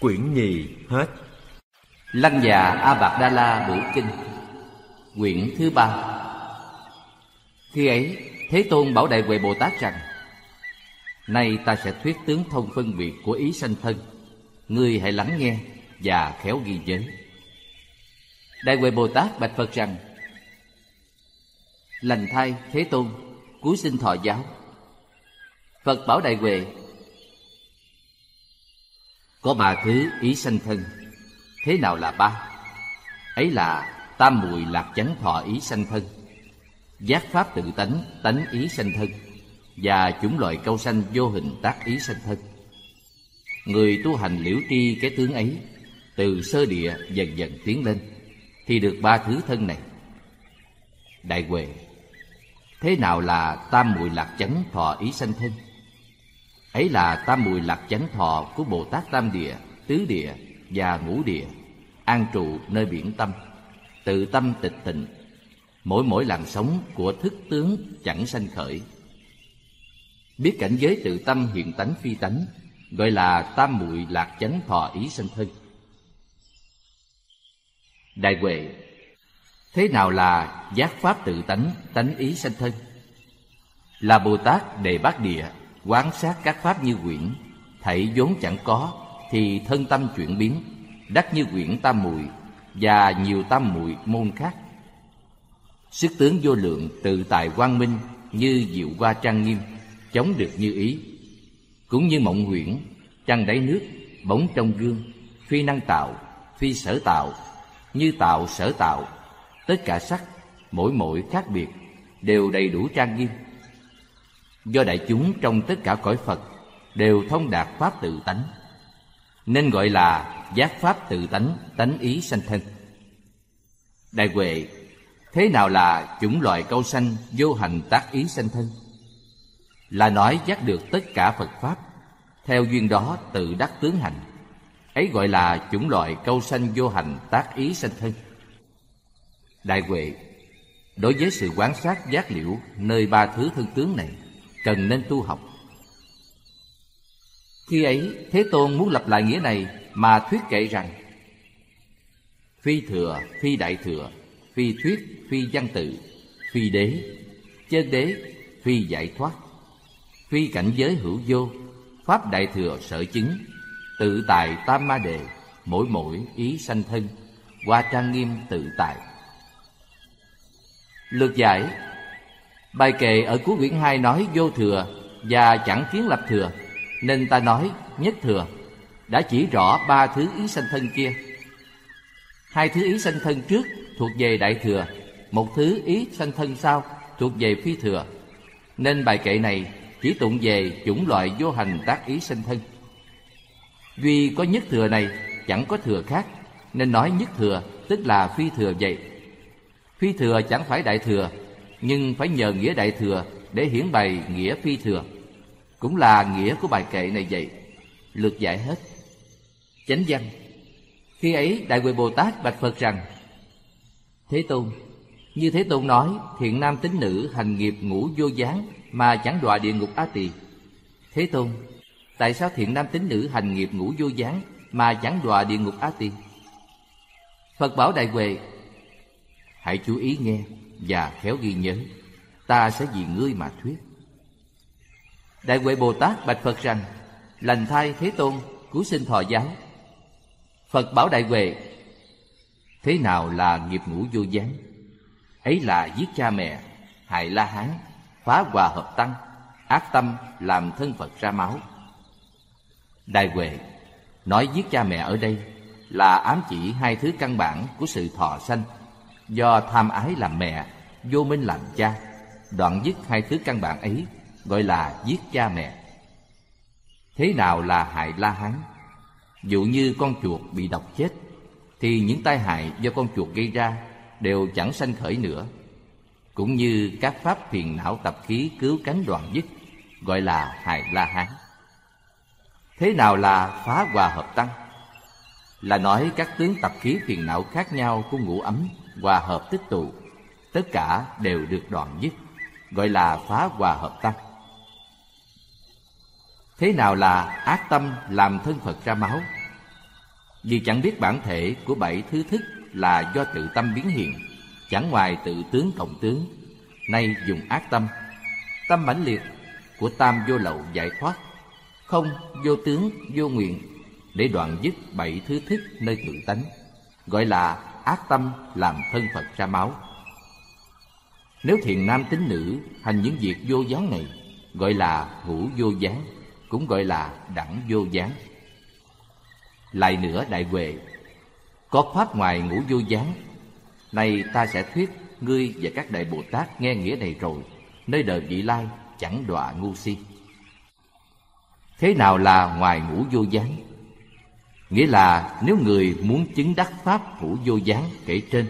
Quyển nhì hết. Lăng già A Bạc Đa La Bửu Kinh, Quyển thứ ba. Khi ấy, Thế Tôn bảo Đại Huệ Bồ Tát rằng, Nay ta sẽ thuyết tướng thông phân biệt của ý sanh thân. Ngươi hãy lắng nghe và khéo ghi nhớ. Đại Huệ Bồ Tát bạch Phật rằng, Lành thai Thế Tôn Cúi xin thọ giáo. Phật bảo Đại Huệ có ba thứ ý sanh thân. Thế nào là ba? Ấy là tam mùi lạc chánh thọ ý sanh thân. Giác pháp tự tánh, tánh ý sanh thân. Và chủng loại câu sanh vô hình tác ý sanh thân. Người tu hành liễu tri cái tướng ấy Từ sơ địa dần dần tiến lên Thì được ba thứ thân này. Đại Huệ Thế nào là tam mùi lạc chánh thọ ý sanh thân? Ấy là tam mùi lạc chánh thọ của Bồ Tát Tam Địa, Tứ Địa và Ngũ Địa, an trụ nơi biển tâm, tự tâm tịch tịnh, mỗi mỗi làn sóng của thức tướng chẳng sanh khởi. Biết cảnh giới tự tâm hiện tánh phi tánh, gọi là tam muội lạc chánh thọ ý sanh thân. Đại Huệ Thế nào là giác pháp tự tánh, tánh ý sanh thân? Là Bồ Tát đề bát địa, quán sát các pháp như quyển, thảy vốn chẳng có, thì thân tâm chuyển biến, đắc như quyển tam muội và nhiều tam muội môn khác. Sức tướng vô lượng tự tài quang minh như diệu hoa trang nghiêm, chống được như ý. Cũng như mộng huyễn, trăng đáy nước, bóng trong gương, phi năng tạo, phi sở tạo, như tạo sở tạo, tất cả sắc, mỗi mỗi khác biệt, đều đầy đủ trang nghiêm. Do đại chúng trong tất cả cõi Phật đều thông đạt pháp tự tánh, nên gọi là giác pháp tự tánh, tánh ý sanh thân. Đại Huệ, thế nào là chủng loại câu sanh vô hành tác ý sanh thân? Là nói giác được tất cả Phật Pháp, theo duyên đó tự đắc tướng hành. Ấy gọi là chủng loại câu sanh vô hành tác ý sanh thân. Đại Huệ, đối với sự quán sát giác liễu nơi ba thứ thân tướng này, cần nên tu học. Khi ấy, Thế Tôn muốn lập lại nghĩa này mà thuyết kệ rằng Phi thừa, phi đại thừa, phi thuyết, phi văn tự, phi đế, chân đế, phi giải thoát, phi cảnh giới hữu vô, pháp đại thừa sở chứng, tự tại tam ma đề, mỗi mỗi ý sanh thân, qua trang nghiêm tự tại. Lược giải Bài kệ ở cuối quyển 2 nói vô thừa và chẳng kiến lập thừa, nên ta nói nhất thừa đã chỉ rõ ba thứ ý sanh thân kia. Hai thứ ý sanh thân trước thuộc về đại thừa, một thứ ý sanh thân sau thuộc về phi thừa. Nên bài kệ này chỉ tụng về chủng loại vô hành tác ý sanh thân. Duy có nhất thừa này chẳng có thừa khác, nên nói nhất thừa tức là phi thừa vậy. Phi thừa chẳng phải đại thừa, nhưng phải nhờ nghĩa đại thừa để hiển bày nghĩa phi thừa. Cũng là nghĩa của bài kệ này vậy. Lược giải hết. Chánh văn Khi ấy Đại Huệ Bồ Tát bạch Phật rằng, Thế Tôn, Như Thế Tôn nói, Thiện nam tín nữ hành nghiệp ngũ vô gián Mà chẳng đọa địa ngục á tỳ Thế Tôn, Tại sao thiện nam tín nữ hành nghiệp ngũ vô gián Mà chẳng đọa địa ngục á tỳ Phật bảo Đại Huệ, Hãy chú ý nghe và khéo ghi nhớ Ta sẽ vì ngươi mà thuyết Đại Huệ Bồ Tát bạch Phật rằng Lành thai Thế Tôn Cứu sinh thọ giáo Phật bảo Đại Huệ Thế nào là nghiệp ngũ vô gián? Ấy là giết cha mẹ, hại la hán, phá hòa hợp tăng, ác tâm làm thân Phật ra máu. Đại Huệ nói giết cha mẹ ở đây là ám chỉ hai thứ căn bản của sự thọ sanh do tham ái làm mẹ, vô minh làm cha, đoạn dứt hai thứ căn bản ấy gọi là giết cha mẹ. Thế nào là hại la hán? Dụ như con chuột bị độc chết Thì những tai hại do con chuột gây ra Đều chẳng sanh khởi nữa Cũng như các pháp phiền não tập khí cứu cánh đoạn dứt Gọi là hại la hán Thế nào là phá hòa hợp tăng? Là nói các tướng tập khí phiền não khác nhau của ngũ ấm Hòa hợp tích tụ. Tất cả đều được đoạn dứt, Gọi là phá hòa hợp tăng Thế nào là ác tâm làm thân Phật ra máu? Vì chẳng biết bản thể của bảy thứ thức là do tự tâm biến hiện, Chẳng ngoài tự tướng cộng tướng, Nay dùng ác tâm. Tâm mãnh liệt của tam vô lậu giải thoát, Không vô tướng vô nguyện Để đoạn dứt bảy thứ thức nơi tự tánh, Gọi là ác tâm làm thân Phật ra máu. Nếu thiền nam tính nữ hành những việc vô gián này, Gọi là ngũ vô gián, Cũng gọi là đẳng vô gián. Lại nữa đại huệ, Có pháp ngoài ngũ vô gián Này ta sẽ thuyết Ngươi và các đại Bồ Tát nghe nghĩa này rồi, Nơi đời vị lai chẳng đọa ngu si. Thế nào là ngoài ngũ vô gián? Nghĩa là nếu người muốn chứng đắc Pháp hữu vô gián kể trên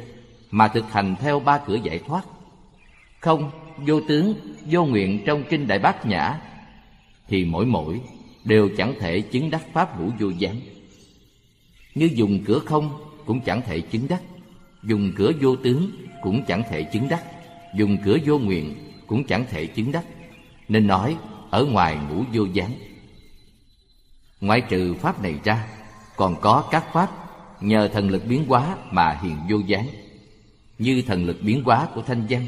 Mà thực hành theo ba cửa giải thoát Không, vô tướng, vô nguyện trong Kinh Đại Bát Nhã Thì mỗi mỗi đều chẳng thể chứng đắc Pháp hữu vô gián. Như dùng cửa không cũng chẳng thể chứng đắc Dùng cửa vô tướng cũng chẳng thể chứng đắc Dùng cửa vô nguyện cũng chẳng thể chứng đắc. Nên nói ở ngoài ngũ vô gián. Ngoại trừ pháp này ra còn có các pháp, nhờ thần lực biến hóa mà hiện vô gián. Như thần lực biến hóa của Thanh Văn,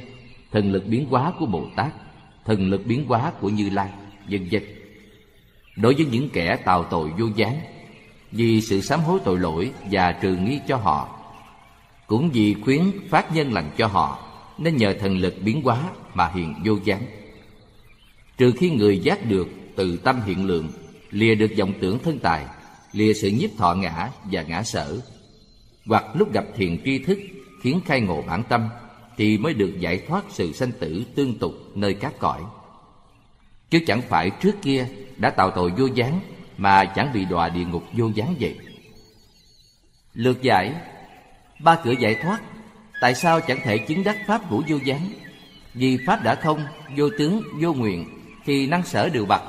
Thần lực biến hóa của Bồ Tát, Thần lực biến hóa của Như Lai, Vân vân. Đối với những kẻ tào tội vô gián, Vì sự sám hối tội lỗi và trừ nghi cho họ, cũng vì khuyến phát nhân lành cho họ, Nên nhờ thần lực biến hóa mà hiện vô gián. Trừ khi người giác được từ tâm hiện lượng, Lìa được vọng tưởng thân tài Lìa sự nhiếp thọ ngã và ngã sở. Hoặc lúc gặp thiền tri thức Khiến khai ngộ bản tâm Thì mới được giải thoát sự sanh tử tương tục nơi các cõi. Chứ chẳng phải trước kia đã tạo tội vô gián Mà chẳng bị đọa địa ngục vô gián vậy. Lược giải Ba cửa giải thoát Tại sao chẳng thể chứng đắc Pháp ngũ vô gián? Vì Pháp đã không, vô tướng, vô nguyện Thì năng sở đều bạc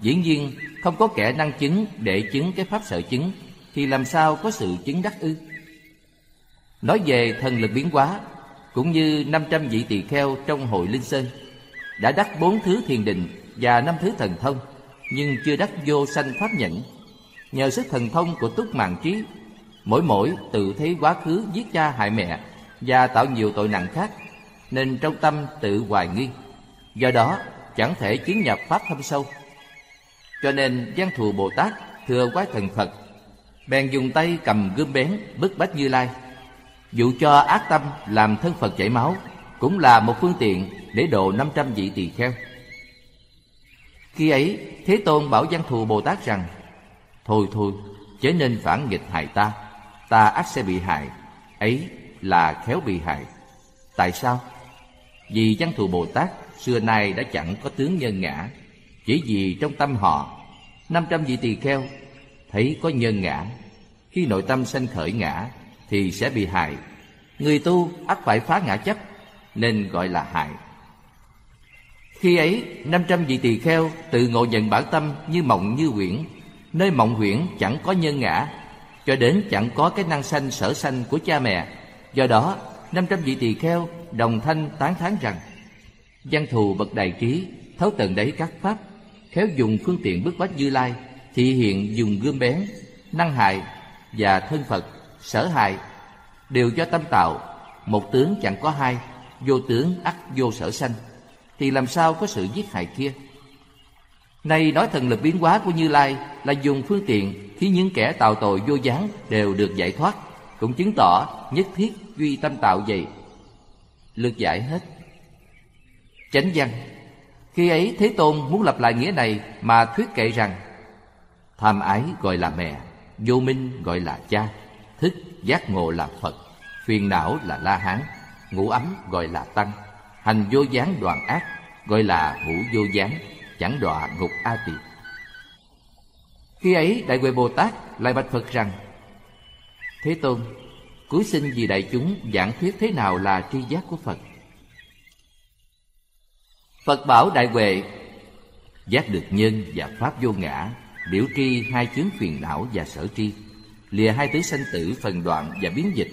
Dĩ nhiên, không có kẻ năng chứng để chứng cái Pháp sở chứng, Thì làm sao có sự chứng đắc ư? Nói về thần lực biến hóa, Cũng như 500 vị tỳ kheo trong hội Linh Sơn, Đã đắc bốn thứ thiền định và năm thứ thần thông, Nhưng chưa đắc vô sanh pháp nhẫn. Nhờ sức thần thông của túc mạng trí, mỗi mỗi tự thấy quá khứ giết cha hại mẹ và tạo nhiều tội nặng khác, nên trong tâm tự hoài nghi. Do đó, chẳng thể chứng nhập pháp thâm sâu cho nên văn thù bồ tát thừa quái thần phật, bèn dùng tay cầm gươm bén bức bách như lai, dụ cho ác tâm làm thân phật chảy máu, cũng là một phương tiện để độ 500 vị tỳ kheo. Khi ấy, thế tôn bảo văn thù bồ tát rằng, thôi thôi, chớ nên phản nghịch hại ta ta ắt sẽ bị hại, ấy là khéo bị hại. Tại sao? Vì văn thù bồ tát xưa nay đã chẳng có tướng nhân ngã chỉ vì trong tâm họ? Năm trăm vị tỳ kheo, thấy có nhân ngã. Khi nội tâm sanh khởi ngã, thì sẽ bị hại. Người tu ắt phải phá ngã chấp, nên gọi là hại. Khi ấy, năm trăm vị tỳ kheo tự ngộ nhận bản tâm như mộng như huyễn nơi mộng huyễn chẳng có nhân ngã, cho đến chẳng có cái năng sanh sở sanh của cha mẹ. Do đó, năm trăm vị tỳ kheo đồng thanh tán thán rằng, văn thù bậc đại trí, thấu tận đấy các pháp khéo dùng phương tiện bức bách như lai thị hiện dùng gươm bén năng hại và thân phật sở hại đều do tâm tạo một tướng chẳng có hai vô tướng ắt vô sở sanh thì làm sao có sự giết hại kia Nay nói thần lực biến hóa của Như Lai là dùng phương tiện khiến những kẻ tạo tội vô gián đều được giải thoát, cũng chứng tỏ nhất thiết duy tâm tạo vậy. Lược giải hết. Chánh văn khi ấy Thế Tôn muốn lặp lại nghĩa này mà thuyết kệ rằng Tham ái gọi là mẹ, vô minh gọi là cha, thức giác ngộ là Phật, phiền não là La Hán, ngũ ấm gọi là Tăng, hành vô gián đoàn ác gọi là ngũ vô gián chẳng đọa ngục a tỳ. Khi ấy đại huệ bồ tát lại bạch phật rằng thế tôn cuối sinh vì đại chúng giảng thuyết thế nào là tri giác của phật? Phật bảo đại huệ giác được nhân và pháp vô ngã biểu tri hai chướng phiền não và sở tri lìa hai thứ sanh tử phần đoạn và biến dịch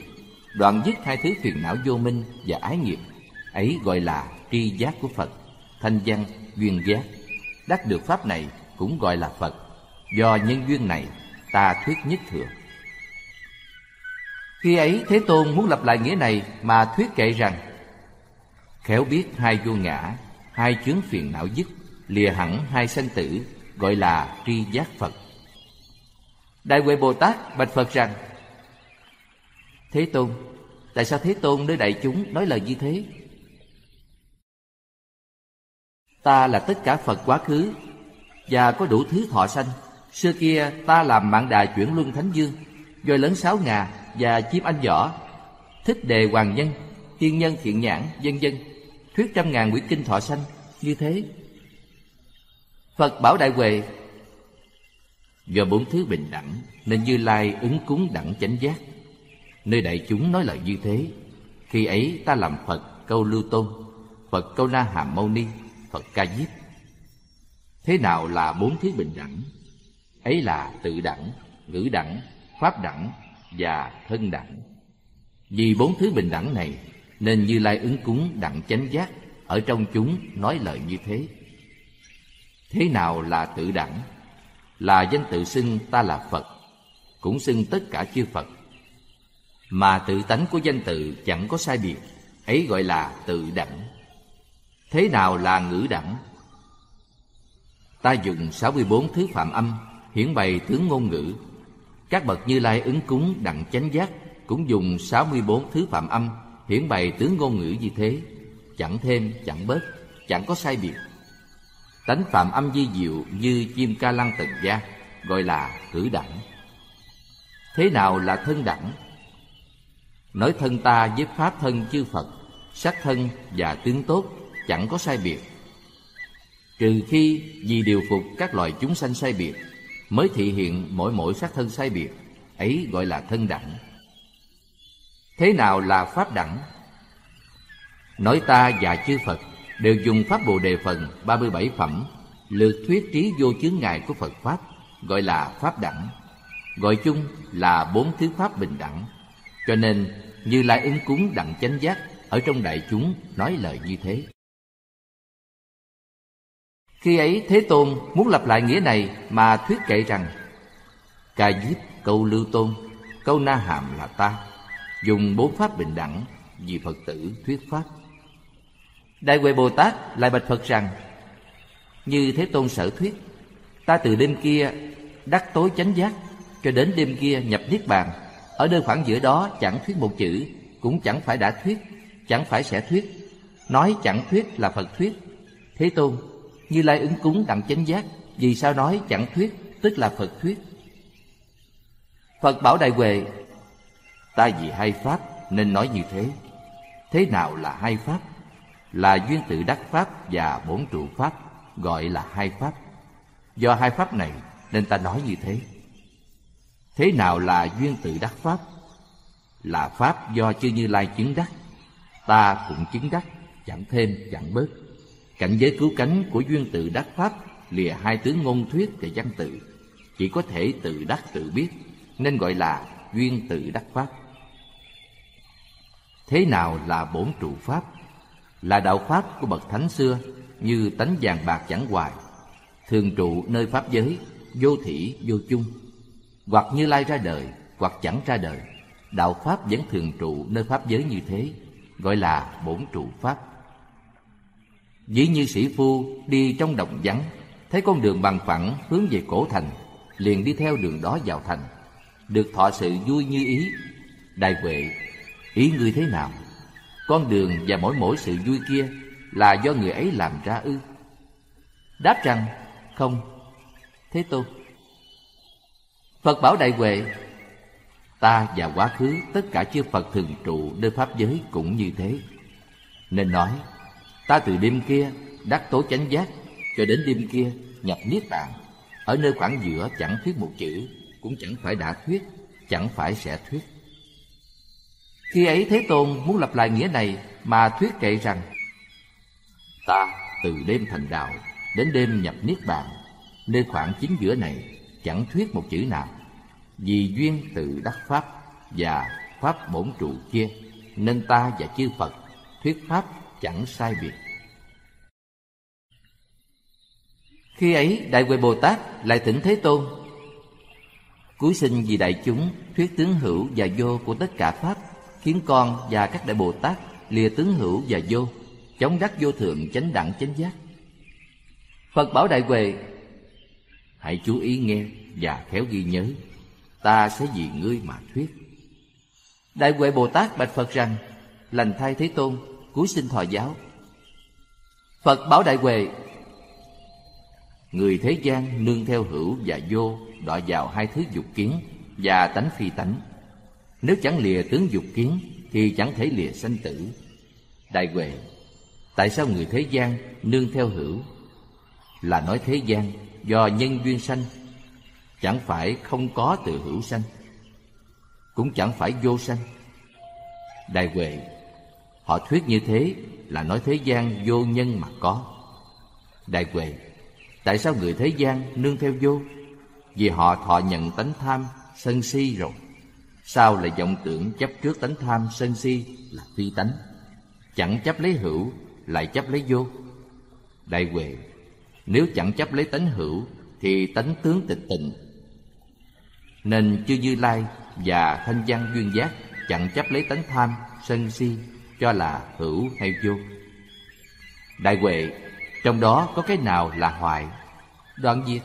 đoạn dứt hai thứ phiền não vô minh và ái nghiệp. Ấy gọi là tri giác của phật thanh văn duyên giác. Đắc được pháp này cũng gọi là phật. Do nhân duyên này ta thuyết nhất thừa. Khi ấy Thế Tôn muốn lập lại nghĩa này mà thuyết kệ rằng Khéo biết hai vô ngã, hai chướng phiền não dứt, lìa hẳn hai sanh tử, gọi là tri giác Phật. Đại Huệ Bồ Tát bạch Phật rằng Thế Tôn, tại sao Thế Tôn nơi đại chúng nói lời như thế? Ta là tất cả Phật quá khứ và có đủ thứ thọ sanh. Xưa kia ta làm mạng đà chuyển luân thánh dương, voi lớn sáu ngà và chim anh võ, thích đề hoàng nhân, tiên nhân thiện nhãn, vân vân, thuyết trăm ngàn quyển kinh thọ sanh như thế. Phật bảo đại huệ do bốn thứ bình đẳng nên Như Lai ứng cúng đẳng chánh giác. Nơi đại chúng nói lời như thế, khi ấy ta làm Phật câu lưu tôn, Phật câu na hàm mâu ni, Phật ca diếp. Thế nào là bốn thứ bình đẳng? Ấy là tự đẳng, ngữ đẳng, pháp đẳng và thân đẳng. Vì bốn thứ bình đẳng này nên Như Lai ứng cúng đặng chánh giác ở trong chúng nói lời như thế. Thế nào là tự đẳng? Là danh tự xưng ta là Phật, cũng xưng tất cả chư Phật. Mà tự tánh của danh tự chẳng có sai biệt, ấy gọi là tự đẳng. Thế nào là ngữ đẳng? Ta dùng 64 thứ phạm âm hiển bày tướng ngôn ngữ. Các bậc Như Lai ứng cúng đặng chánh giác cũng dùng 64 thứ phạm âm hiển bày tướng ngôn ngữ như thế, chẳng thêm chẳng bớt, chẳng có sai biệt. Tánh phạm âm di diệu như chim ca lăng tần gia, gọi là cử đẳng. Thế nào là thân đẳng? Nói thân ta với pháp thân chư Phật, sắc thân và tướng tốt chẳng có sai biệt. Trừ khi vì điều phục các loài chúng sanh sai biệt, mới thị hiện mỗi mỗi sắc thân sai biệt, ấy gọi là thân đẳng. Thế nào là pháp đẳng? Nói ta và chư Phật đều dùng pháp Bồ đề phần 37 phẩm lược thuyết trí vô chướng ngại của Phật pháp gọi là pháp đẳng, gọi chung là bốn thứ pháp bình đẳng. Cho nên Như Lai ứng cúng đặng chánh giác ở trong đại chúng nói lời như thế. Khi ấy Thế Tôn muốn lặp lại nghĩa này mà thuyết kệ rằng Ca diếp câu lưu tôn, câu na hàm là ta Dùng bốn pháp bình đẳng vì Phật tử thuyết pháp. Đại Huệ Bồ Tát lại bạch Phật rằng, Như Thế Tôn sở thuyết, Ta từ đêm kia đắc tối chánh giác Cho đến đêm kia nhập Niết Bàn. Ở nơi khoảng giữa đó chẳng thuyết một chữ, Cũng chẳng phải đã thuyết, Chẳng phải sẽ thuyết. Nói chẳng thuyết là Phật thuyết. Thế Tôn, Như Lai ứng cúng đặng chánh giác, Vì sao nói chẳng thuyết, Tức là Phật thuyết? Phật bảo Đại Huệ Ta vì hai pháp nên nói như thế. Thế nào là hai pháp? Là duyên tự đắc pháp và bốn trụ pháp, Gọi là hai pháp. Do hai pháp này nên ta nói như thế. Thế nào là duyên tự đắc pháp? Là pháp do chư Như Lai chứng đắc. Ta cũng chứng đắc, Chẳng thêm, chẳng bớt. Cảnh giới cứu cánh của duyên tự đắc pháp Lìa hai tướng ngôn thuyết và văn tự. Chỉ có thể tự đắc tự biết, Nên gọi là duyên tự đắc pháp. Thế nào là bổn trụ pháp? Là đạo pháp của bậc thánh xưa như tánh vàng bạc chẳng hoài, thường trụ nơi pháp giới, vô thủy vô chung. Hoặc Như Lai ra đời, hoặc chẳng ra đời, đạo pháp vẫn thường trụ nơi pháp giới như thế, gọi là bổn trụ pháp. Ví như sĩ phu đi trong đồng vắng, thấy con đường bằng phẳng hướng về cổ thành, liền đi theo đường đó vào thành, được thọ sự vui như ý. Đại huệ Ý ngươi thế nào? Con đường và mỗi mỗi sự vui kia là do người ấy làm ra ư? Đáp rằng, không. Thế Tôn. Phật bảo Đại Huệ, ta và quá khứ tất cả chư Phật thường trụ nơi Pháp giới cũng như thế. Nên nói, ta từ đêm kia đắc tố chánh giác cho đến đêm kia nhập niết bàn ở nơi khoảng giữa chẳng thuyết một chữ cũng chẳng phải đã thuyết chẳng phải sẽ thuyết khi ấy Thế Tôn muốn lặp lại nghĩa này mà thuyết kệ rằng Ta từ đêm thành đạo đến đêm nhập Niết Bàn Nơi khoảng chính giữa này chẳng thuyết một chữ nào. Vì duyên từ đắc Pháp và Pháp bổn trụ kia Nên ta và chư Phật thuyết Pháp chẳng sai biệt. Khi ấy Đại Huệ Bồ Tát lại thỉnh Thế Tôn Cúi xin vì đại chúng thuyết tướng hữu và vô của tất cả Pháp Khiến con và các đại Bồ Tát lìa tướng hữu và vô, Chống đắc vô thượng chánh đẳng chánh giác. Phật bảo Đại Huệ, Hãy chú ý nghe và khéo ghi nhớ, Ta sẽ vì ngươi mà thuyết. Đại Huệ Bồ Tát bạch Phật rằng, Lành thay Thế Tôn cúi sinh thọ giáo. Phật bảo Đại Huệ, Người thế gian nương theo hữu và vô Đọa vào hai thứ dục kiến Và tánh phi tánh nếu chẳng lìa tướng dục kiến, Thì chẳng thể lìa sanh tử. Đại Huệ, Tại sao người thế gian nương theo hữu? Là nói thế gian do nhân duyên sanh, Chẳng phải không có từ hữu sanh, Cũng chẳng phải vô sanh. Đại Huệ, Họ thuyết như thế là nói thế gian vô nhân mà có. Đại Huệ, Tại sao người thế gian nương theo vô? Vì họ thọ nhận tánh tham sân si rồi. Sao lại vọng tưởng chấp trước tánh tham sân si là phi tánh? Chẳng chấp lấy hữu lại chấp lấy vô. Đại Huệ Nếu chẳng chấp lấy tánh hữu Thì tánh tướng tịch tịnh Nên chư Như Lai và Thanh văn Duyên Giác Chẳng chấp lấy tánh tham, sân si Cho là hữu hay vô. Đại Huệ Trong đó có cái nào là hoại Đoạn diệt.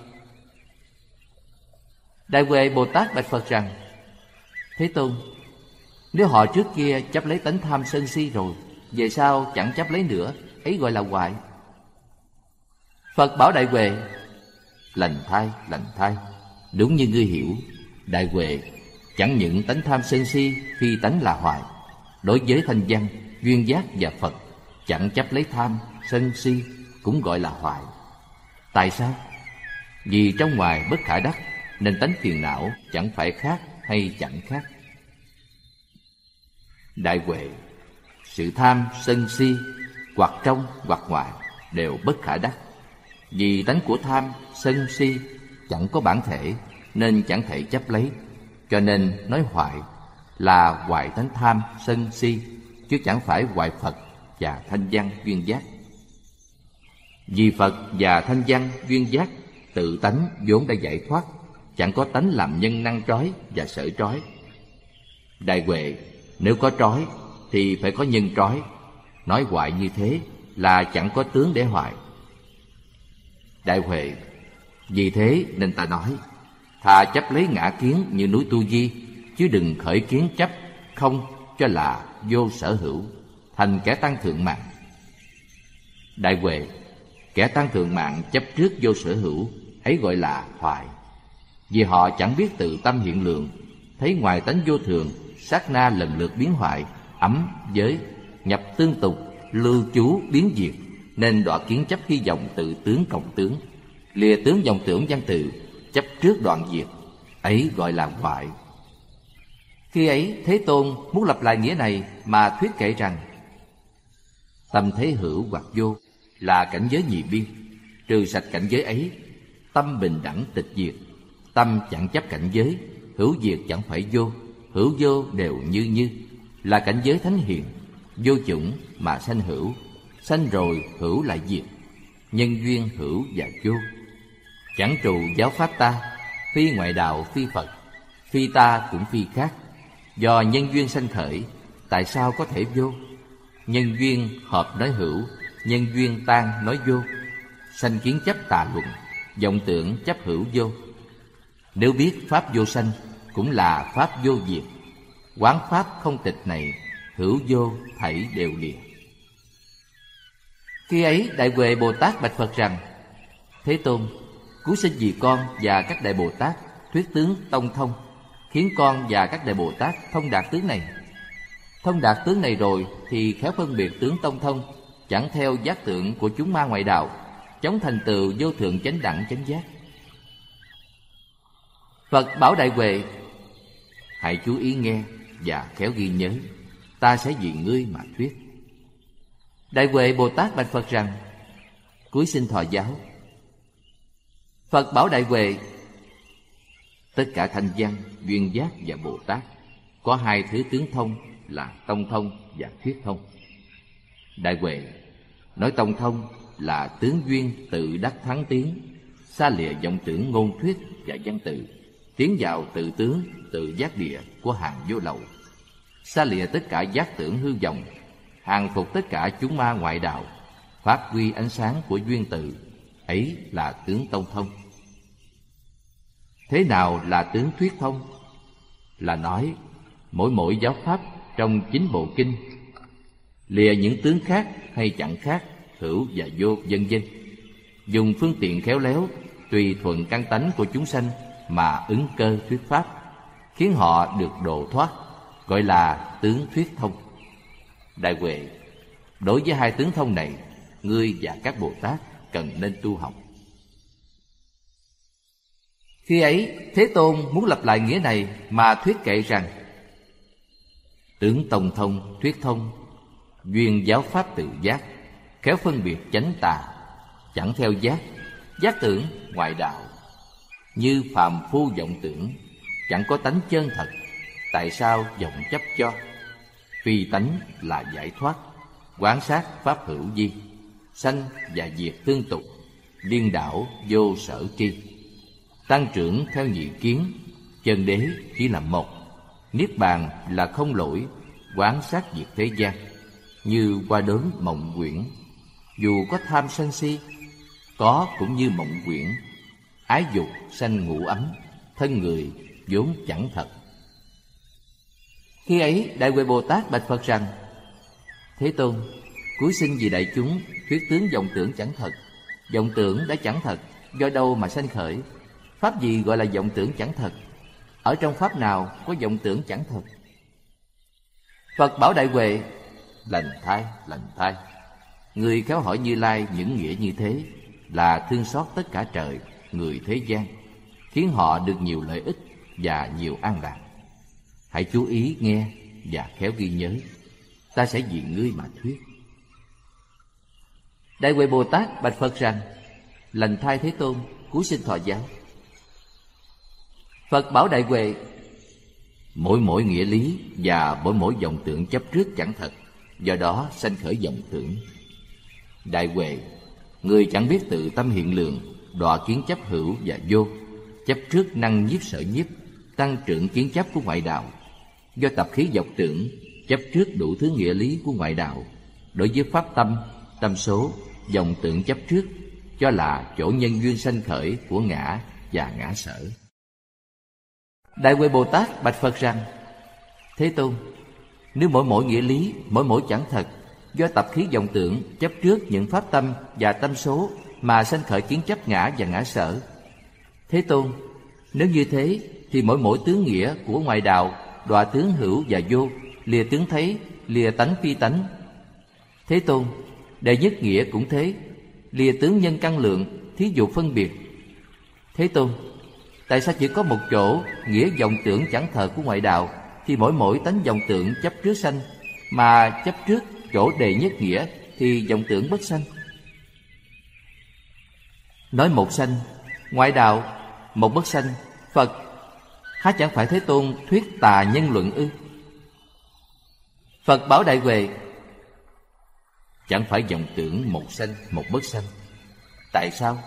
Đại Huệ Bồ Tát bạch Phật rằng Thế Tôn Nếu họ trước kia chấp lấy tánh tham sân si rồi Về sau chẳng chấp lấy nữa Ấy gọi là hoại Phật bảo Đại Huệ Lành thai, lành thai Đúng như ngươi hiểu. Đại Huệ Chẳng những tánh tham sân si Phi tánh là hoại Đối với thanh văn, duyên giác và Phật Chẳng chấp lấy tham, sân si Cũng gọi là hoại Tại sao? Vì trong ngoài bất khả đắc Nên tánh phiền não chẳng phải khác hay chẳng khác. Đại Huệ Sự tham, sân si Hoặc trong hoặc ngoài Đều bất khả đắc. Vì tánh của tham, sân si Chẳng có bản thể Nên chẳng thể chấp lấy. Cho nên nói hoại Là hoại tánh tham, sân si Chứ chẳng phải hoại Phật và thanh văn duyên giác. Vì Phật và thanh văn duyên giác Tự tánh vốn đã giải thoát. Chẳng có tánh làm nhân năng trói và sở trói. Đại Huệ, Nếu có trói, Thì phải có nhân trói. Nói hoại như thế Là chẳng có tướng để hoại Đại Huệ, Vì thế nên ta nói, Thà chấp lấy ngã kiến như núi Tu Di, Chứ đừng khởi kiến chấp Không cho là vô sở hữu, Thành kẻ tăng thượng mạng. Đại Huệ, Kẻ tăng thượng mạng chấp trước vô sở hữu Ấy gọi là hoại vì họ chẳng biết tự tâm hiện lượng. Thấy ngoài tánh vô thường Sát na lần lượt biến hoại Ấm, giới, nhập tương tục Lưu chú, biến diệt Nên đọa kiến chấp hy vọng tự tướng cộng tướng. Lìa tướng dòng tưởng văn tự Chấp trước đoạn diệt Ấy gọi là hoại. Khi ấy Thế Tôn muốn lập lại nghĩa này Mà thuyết kể rằng Tâm thế hữu hoặc vô Là cảnh giới nhị biên. Trừ sạch cảnh giới ấy Tâm bình đẳng tịch diệt. Tâm chẳng chấp cảnh giới, Hữu diệt chẳng phải vô, Hữu vô đều như như. Là cảnh giới thánh hiền, Vô chủng mà sanh hữu, Sanh rồi hữu lại diệt, Nhân duyên hữu và vô. Chẳng trụ giáo pháp ta, Phi ngoại đạo, phi Phật, Phi ta cũng phi khác. Do nhân duyên sanh khởi, Tại sao có thể vô? Nhân duyên hợp nói hữu, Nhân duyên tan nói vô. Sanh kiến chấp tà luận, vọng tưởng chấp hữu vô nếu biết pháp vô sanh, cũng là pháp vô diệt. Quán pháp không tịch này, hữu vô thảy đều lìa. Khi ấy, đại huệ bồ tát bạch phật rằng, thế tôn, cứu sinh vì con và các đại bồ tát, thuyết tướng tông thông, khiến con và các đại bồ tát thông đạt tướng này. Thông đạt tướng này rồi thì khéo phân biệt tướng tông thông, chẳng theo giác tượng của chúng ma ngoại đạo, chống thành tựu vô thượng chánh đẳng chánh giác phật bảo đại huệ, hãy chú ý nghe và khéo ghi nhớ, ta sẽ vì ngươi mà thuyết. Đại huệ bồ tát bạch phật rằng, cuối xin thọ giáo. Phật bảo đại huệ, tất cả thanh văn, duyên giác và bồ tát, có hai thứ tướng thông là tông thông và thuyết thông. Đại huệ, nói tông thông là tướng duyên tự đắc thắng tiến xa lìa vọng tưởng ngôn thuyết và văn tự tiến vào tự tướng tự giác địa của hàng vô lậu. Xa lìa tất cả giác tưởng hư vọng, hàng phục tất cả chúng ma ngoại đạo, phát huy ánh sáng của duyên tự ấy là tướng tông thông. Thế nào là tướng thuyết thông? Là nói, mỗi mỗi giáo pháp trong chính bộ kinh, lìa những tướng khác hay chẳng khác, hữu và vô vân vân dùng phương tiện khéo léo, tùy thuận căn tánh của chúng sanh mà ứng cơ thuyết pháp, khiến họ được độ thoát, gọi là tướng thuyết thông. Đại huệ, đối với hai tướng thông này, ngươi và các bồ tát cần nên tu học. Khi ấy, thế tôn muốn lặp lại nghĩa này mà thuyết kệ rằng, tướng tông thông thuyết thông, duyên giáo pháp tự giác, khéo phân biệt chánh tà, chẳng theo giác giác tưởng ngoại đạo như phàm phu vọng tưởng, chẳng có tánh chân thật, tại sao vọng chấp cho? Phi tánh là giải thoát, quán sát pháp hữu di, sanh và diệt tương tục liên đảo vô sở tri. Tăng trưởng theo nhị kiến, chân đế chỉ là một, niết bàn là không lỗi, quán sát diệt thế gian, như qua đớn mộng quyển. Dù có tham sân si, có cũng như mộng quyển ái dục sanh ngủ ấm, thân người vốn chẳng thật. Khi ấy, đại huệ bồ tát bạch phật rằng, thế tôn cuối sinh vì đại chúng, thuyết tướng vọng tưởng chẳng thật. Vọng tưởng đã chẳng thật, do đâu mà sanh khởi? Pháp gì gọi là vọng tưởng chẳng thật? Ở trong pháp nào có vọng tưởng chẳng thật? Phật bảo đại huệ, lành thai lành thai người khéo hỏi như lai những nghĩa như thế là thương xót tất cả trời người thế gian, khiến họ được nhiều lợi ích và nhiều an lạc. Hãy chú ý nghe và khéo ghi nhớ, ta sẽ vì ngươi mà thuyết. Đại huệ bồ tát bạch phật rằng, lành thai thế tôn, cứu sinh thọ giáo. Phật bảo đại huệ, mỗi mỗi nghĩa lý và mỗi mỗi dòng tưởng chấp trước chẳng thật, do đó sanh khởi vọng tưởng. Đại huệ, người chẳng biết tự tâm hiện lượng đọa kiến chấp hữu và vô, chấp trước năng nhiếp sở nhiếp, tăng trưởng kiến chấp của ngoại đạo. Do tập khí dọc tưởng, chấp trước đủ thứ nghĩa lý của ngoại đạo. Đối với pháp tâm tâm số, dòng tưởng chấp trước, cho là chỗ nhân duyên sanh khởi của ngã và ngã sở. Đại huệ bồ tát bạch phật rằng, thế tôn, nếu mỗi mỗi nghĩa lý, mỗi mỗi chẳng thật, do tập khí dòng tưởng, chấp trước những pháp tâm và tâm số mà sanh khởi kiến chấp ngã và ngã sở. Thế tôn, nếu như thế, thì mỗi mỗi tướng nghĩa của ngoại đạo, đọa tướng hữu và vô, lìa tướng thấy, lìa tánh phi tánh. Thế tôn, đệ nhất nghĩa cũng thế, lìa tướng nhân căn lượng, thí dụ phân biệt. Thế tôn, tại sao chỉ có một chỗ nghĩa dòng tưởng chẳng thờ của ngoại đạo, thì mỗi mỗi tánh dòng tưởng chấp trước sanh, mà chấp trước chỗ đệ nhất nghĩa thì dòng tưởng bất sanh? Nói một sanh, ngoại đạo, một bất sanh, phật. Há chẳng phải thế tôn thuyết tà nhân luận ư? Phật bảo đại huệ, chẳng phải vọng tưởng một sanh, một bất sanh. Tại sao?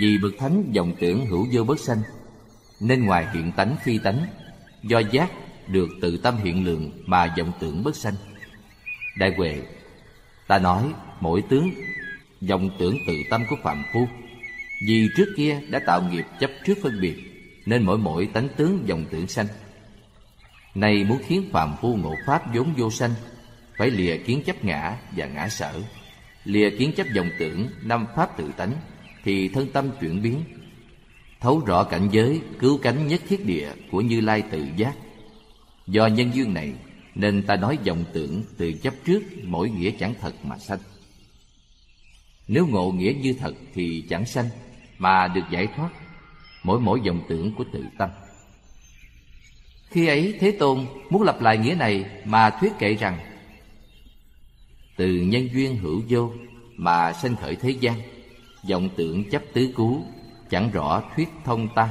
Vì bậc thánh vọng tưởng hữu vô bất sanh, nên ngoài hiện tánh phi tánh, do giác được tự tâm hiện lượng mà vọng tưởng bất sanh. Đại huệ, ta nói mỗi tướng vọng tưởng tự tâm của phạm phu. Vì trước kia đã tạo nghiệp chấp trước phân biệt, nên mỗi mỗi tánh tướng vọng tưởng sanh. Nay muốn khiến phạm phu ngộ pháp vốn vô sanh, phải lìa kiến chấp ngã và ngã sở. Lìa kiến chấp vọng tưởng năm pháp tự tánh, thì thân tâm chuyển biến. Thấu rõ cảnh giới, cứu cánh nhất thiết địa của như lai tự giác. Do nhân duyên này, nên ta nói vọng tưởng từ chấp trước mỗi nghĩa chẳng thật mà sanh nếu ngộ nghĩa như thật thì chẳng sanh, mà được giải thoát. Mỗi mỗi dòng tưởng của tự tâm. Khi ấy thế tôn muốn lặp lại nghĩa này mà thuyết kệ rằng, từ nhân duyên hữu vô mà sanh khởi thế gian dòng tưởng chấp tứ cú chẳng rõ thuyết thông ta.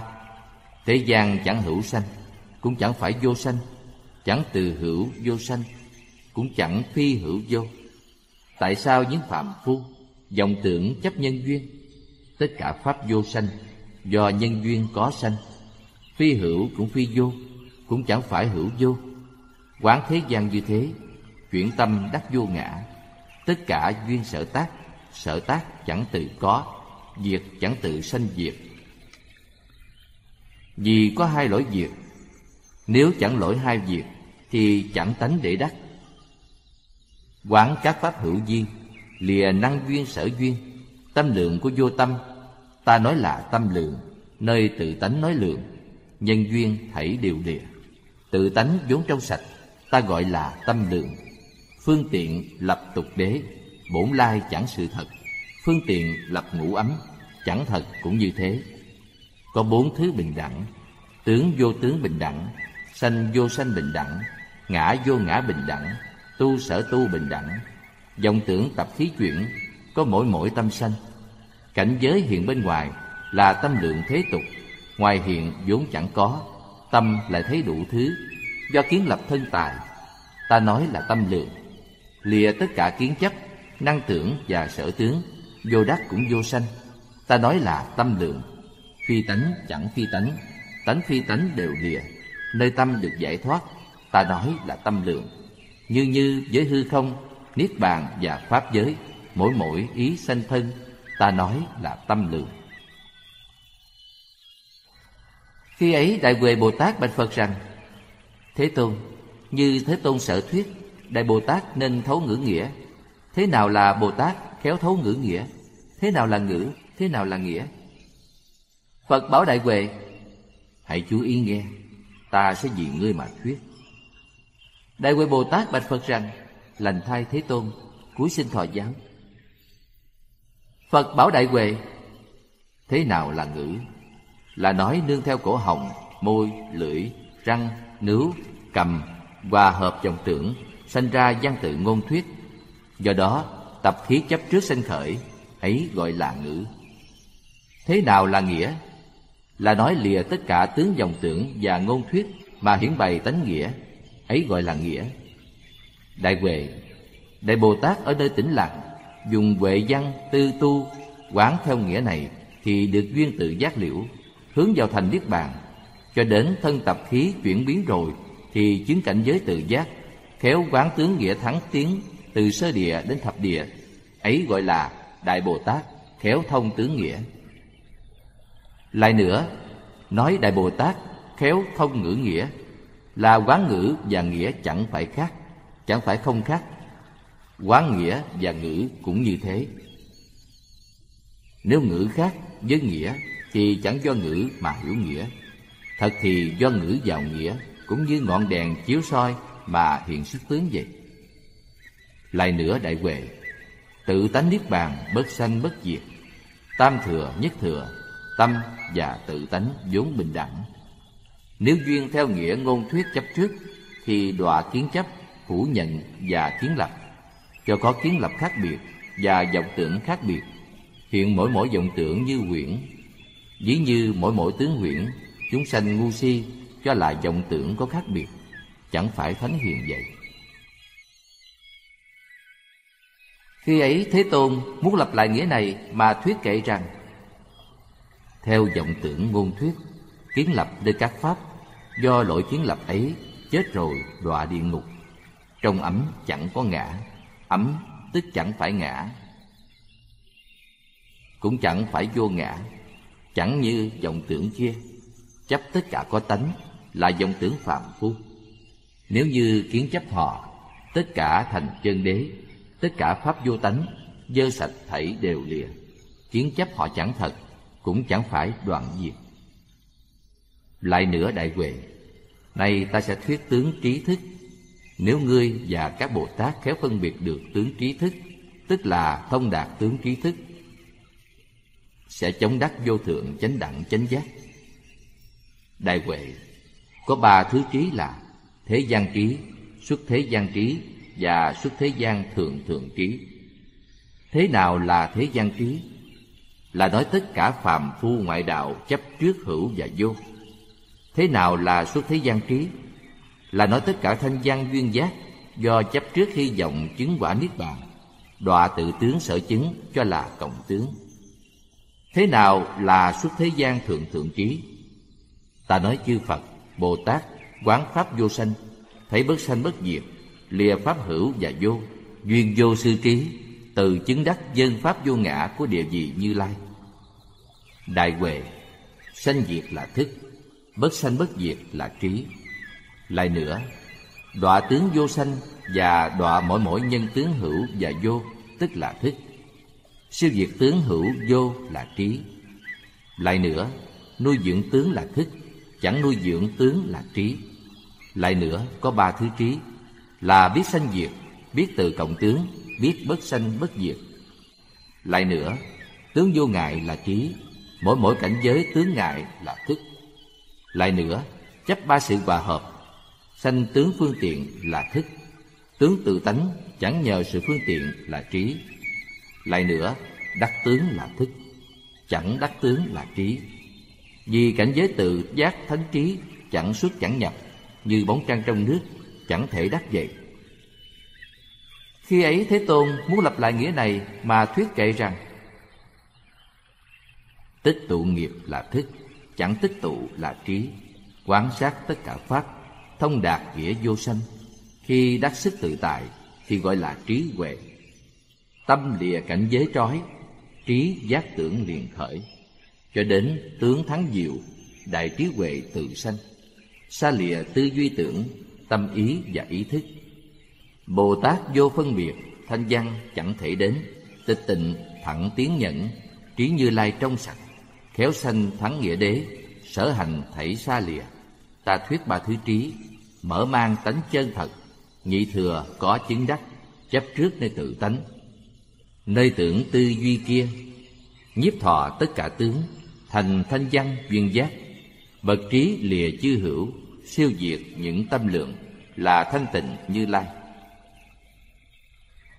Thế gian chẳng hữu sanh, cũng chẳng phải vô sanh, chẳng từ hữu vô sanh, cũng chẳng phi hữu vô. Tại sao những phạm phu vọng tưởng chấp nhân duyên. Tất cả pháp vô sanh, do nhân duyên có sanh. Phi hữu cũng phi vô, Cũng chẳng phải hữu vô. Quán thế gian như thế, Chuyển tâm đắc vô ngã. Tất cả duyên sở tác Sở tác chẳng tự có, Diệt chẳng tự sanh diệt. Vì có hai lỗi diệt, Nếu chẳng lỗi hai diệt Thì chẳng tánh để đắc. Quán các pháp hữu duyên Lìa năng duyên sở duyên, Tâm lượng của vô tâm. Ta nói là tâm lượng, Nơi tự tánh nói lượng. Nhân duyên thảy đều lìa. Tự tánh vốn trong sạch, Ta gọi là tâm lượng. Phương tiện lập tục đế, Bổn lai chẳng sự thật. Phương tiện lập ngũ ấm, Chẳng thật cũng như thế. Có bốn thứ bình đẳng, Tướng vô tướng bình đẳng, Sanh vô sanh bình đẳng, Ngã vô ngã bình đẳng, Tu sở tu bình đẳng dòng tưởng tập khí chuyển, Có mỗi mỗi tâm sanh. Cảnh giới hiện bên ngoài Là tâm lượng thế tục, Ngoài hiện vốn chẳng có, Tâm lại thấy đủ thứ. Do kiến lập thân tài, Ta nói là tâm lượng. Lìa tất cả kiến chấp, Năng tưởng và sở tướng, Vô đắc cũng vô sanh. Ta nói là tâm lượng. Phi tánh chẳng phi tánh Tánh phi tánh đều lìa. Nơi tâm được giải thoát, Ta nói là tâm lượng. Như như với hư không Niết bàn và Pháp giới, Mỗi mỗi ý sanh thân, Ta nói là tâm lượng. Khi ấy Đại Huệ Bồ Tát bạch Phật rằng, Thế Tôn, Như Thế Tôn sở thuyết, Đại Bồ Tát nên thấu ngữ nghĩa. Thế nào là Bồ Tát khéo thấu ngữ nghĩa? Thế nào là ngữ, Thế nào là nghĩa? Phật bảo Đại Huệ, Hãy chú ý nghe, Ta sẽ vì ngươi mà thuyết. Đại Huệ Bồ Tát bạch Phật rằng lành thai thế tôn, cuối sinh thọ giáo phật bảo đại huệ, thế nào là ngữ là nói nương theo cổ họng môi, lưỡi, răng, nướu, cầm hòa hợp dòng tưởng sanh ra văn tự ngôn thuyết. Do đó, tập khí chấp trước sanh khởi, ấy gọi là ngữ thế nào là nghĩa? Là nói lìa tất cả tướng dòng tưởng và ngôn thuyết mà hiển bày tánh nghĩa, ấy gọi là nghĩa. Đại Huệ, Đại Bồ Tát ở nơi tĩnh lặng, Dùng huệ văn, tư tu Quán theo nghĩa này Thì được duyên tự giác liễu, Hướng vào thành Niết Bàn. Cho đến thân tập khí chuyển biến rồi Thì chứng cảnh giới tự giác, Khéo quán tướng nghĩa thắng tiến Từ sơ địa đến thập địa. Ấy gọi là Đại Bồ Tát, Khéo thông tướng nghĩa. Lại nữa, Nói Đại Bồ Tát khéo thông ngữ nghĩa Là quán ngữ và nghĩa chẳng phải khác chẳng phải không khác. Quán nghĩa và ngữ cũng như thế. Nếu ngữ khác với nghĩa, thì chẳng do ngữ mà hiểu nghĩa. Thật thì do ngữ vào nghĩa, cũng như ngọn đèn chiếu soi mà hiện sức tướng vậy lại nữa đại huệ, tự tánh niết bàn bất sanh bất diệt, tam thừa nhất thừa, tâm và tự tánh vốn bình đẳng. Nếu duyên theo nghĩa ngôn thuyết chấp trước, thì đọa kiến chấp phủ nhận và kiến lập. Cho có kiến lập khác biệt và vọng tưởng khác biệt, hiện mỗi mỗi vọng tưởng như huyễn ví như mỗi mỗi tướng huyễn chúng sanh ngu si cho là vọng tưởng có khác biệt, chẳng phải thánh hiền vậy. Khi ấy thế tôn muốn lập lại nghĩa này mà thuyết kệ rằng, theo vọng tưởng ngôn thuyết, kiến lập nơi các pháp do lỗi kiến lập ấy chết rồi đọa địa ngục trong ấm chẳng có ngã, ấm tức chẳng phải ngã. Cũng chẳng phải vô ngã, chẳng như vọng tưởng kia. Chấp tất cả có tánh là vọng tưởng phạm phu. Nếu như kiến chấp họ, tất cả thành chân đế, tất cả pháp vô tánh, dơ sạch thảy đều lìa. Kiến chấp họ chẳng thật, cũng chẳng phải đoạn diệt. Lại nữa đại huệ, nay ta sẽ thuyết tướng trí thức nếu ngươi và các Bồ Tát khéo phân biệt được tướng trí thức Tức là thông đạt tướng trí thức Sẽ chống đắc vô thượng chánh đẳng chánh giác Đại Huệ Có ba thứ trí là Thế gian trí, xuất thế gian trí Và xuất thế gian thượng thượng trí Thế nào là thế gian trí? Là nói tất cả phàm phu ngoại đạo chấp trước hữu và vô Thế nào là xuất thế gian trí? Là nói tất cả thanh văn duyên giác do chấp trước hy vọng chứng quả niết bàn đọa tự tướng sở chứng cho là cộng tướng thế nào là xuất thế gian thượng thượng trí Ta nói chư Phật, Bồ Tát, quán Pháp vô sanh, thấy bất sanh bất diệt, lìa Pháp hữu và vô, duyên vô sư trí, từ chứng đắc dân Pháp vô ngã của địa vị Như Lai. Đại Huệ, sanh diệt là thức, bất sanh bất diệt là trí. Lại nữa, đọa tướng vô sanh và đọa mỗi mỗi nhân tướng hữu và vô, tức là thức. Siêu diệt tướng hữu vô là trí. Lại nữa, nuôi dưỡng tướng là thức, chẳng nuôi dưỡng tướng là trí. Lại nữa, có ba thứ trí, là biết sanh diệt, biết từ cộng tướng, biết bất sanh bất diệt. Lại nữa, tướng vô ngại là trí, mỗi mỗi cảnh giới tướng ngại là thức. Lại nữa, chấp ba sự hòa hợp, sanh tướng phương tiện là thức, tướng tự tánh chẳng nhờ sự phương tiện là trí. Lại nữa, đắc tướng là thức, chẳng đắc tướng là trí. Vì cảnh giới tự giác thánh trí chẳng xuất chẳng nhập, như bóng trăng trong nước, chẳng thể đắc vậy. Khi ấy Thế Tôn muốn lập lại nghĩa này mà thuyết kệ rằng Tích tụ nghiệp là thức, chẳng tích tụ là trí, quan sát tất cả Pháp, thông đạt nghĩa vô sanh. Khi đắc sức tự tại thì gọi là trí huệ. Tâm lìa cảnh giới trói, trí giác tưởng liền khởi, cho đến tướng thắng diệu, đại trí huệ tự sanh, xa lìa tư duy tưởng, tâm ý và ý thức. Bồ Tát vô phân biệt, thanh văn chẳng thể đến, tịch tịnh thẳng tiến nhẫn, trí như lai trong sạch, khéo sanh thắng nghĩa đế, sở hành thảy xa lìa. Ta thuyết ba thứ trí, mở mang tánh chân thật, nhị thừa có chứng đắc, chấp trước nơi tự tánh. Nơi tưởng tư duy kia, nhiếp thọ tất cả tướng, thành thanh văn duyên giác, bậc trí lìa chư hữu, siêu diệt những tâm lượng, là thanh tịnh như lai.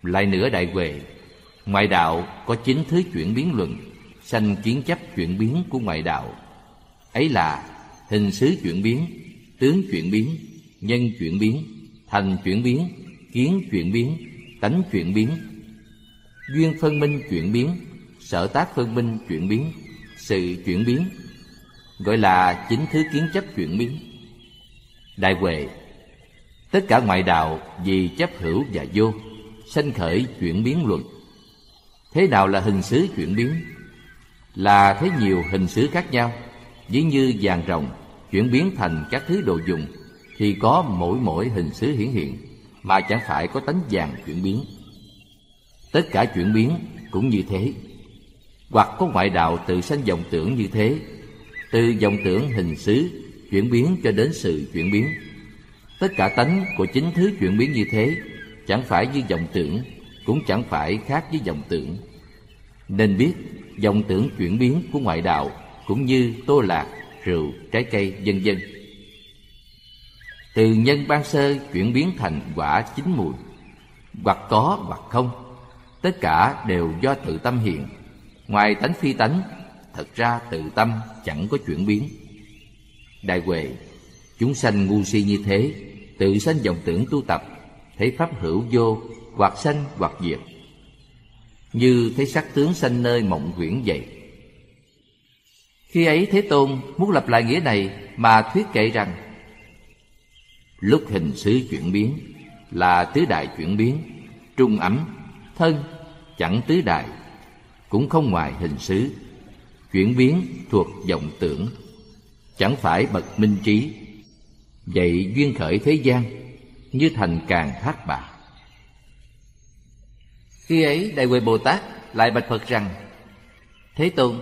Lại nữa đại huệ, ngoại đạo có chín thứ chuyển biến luận, sanh kiến chấp chuyển biến của ngoại đạo. Ấy là hình xứ chuyển biến, tướng chuyển biến, nhân chuyển biến, thành chuyển biến, kiến chuyển biến, tánh chuyển biến, duyên phân minh chuyển biến, sở tác phân minh chuyển biến, sự chuyển biến, gọi là chính thứ kiến chấp chuyển biến. Đại Huệ Tất cả ngoại đạo vì chấp hữu và vô, sanh khởi chuyển biến luận. Thế nào là hình xứ chuyển biến? Là thấy nhiều hình xứ khác nhau, ví như vàng rồng chuyển biến thành các thứ đồ dùng thì có mỗi mỗi hình xứ hiển hiện mà chẳng phải có tánh vàng chuyển biến. Tất cả chuyển biến cũng như thế. Hoặc có ngoại đạo tự sanh vọng tưởng như thế, từ vọng tưởng hình xứ chuyển biến cho đến sự chuyển biến. Tất cả tánh của chính thứ chuyển biến như thế chẳng phải như vọng tưởng, cũng chẳng phải khác với vọng tưởng. Nên biết vọng tưởng chuyển biến của ngoại đạo cũng như tô lạc, rượu, trái cây, vân vân từ nhân ban sơ chuyển biến thành quả chín mùi. Hoặc có hoặc không, tất cả đều do tự tâm hiện. Ngoài tánh phi tánh, thật ra tự tâm chẳng có chuyển biến. Đại huệ, chúng sanh ngu si như thế, tự sanh vọng tưởng tu tập, thấy pháp hữu vô hoặc sanh hoặc diệt. Như thấy sắc tướng sanh nơi mộng huyễn vậy. Khi ấy thế tôn muốn lập lại nghĩa này mà thuyết kệ rằng lúc hình xứ chuyển biến là tứ đại chuyển biến, trung ấm, thân, chẳng tứ đại, cũng không ngoài hình xứ. Chuyển biến thuộc vọng tưởng, chẳng phải bậc minh trí. Vậy duyên khởi thế gian như thành càng thác bà. Khi ấy, đại huệ bồ tát lại bạch phật rằng, thế tôn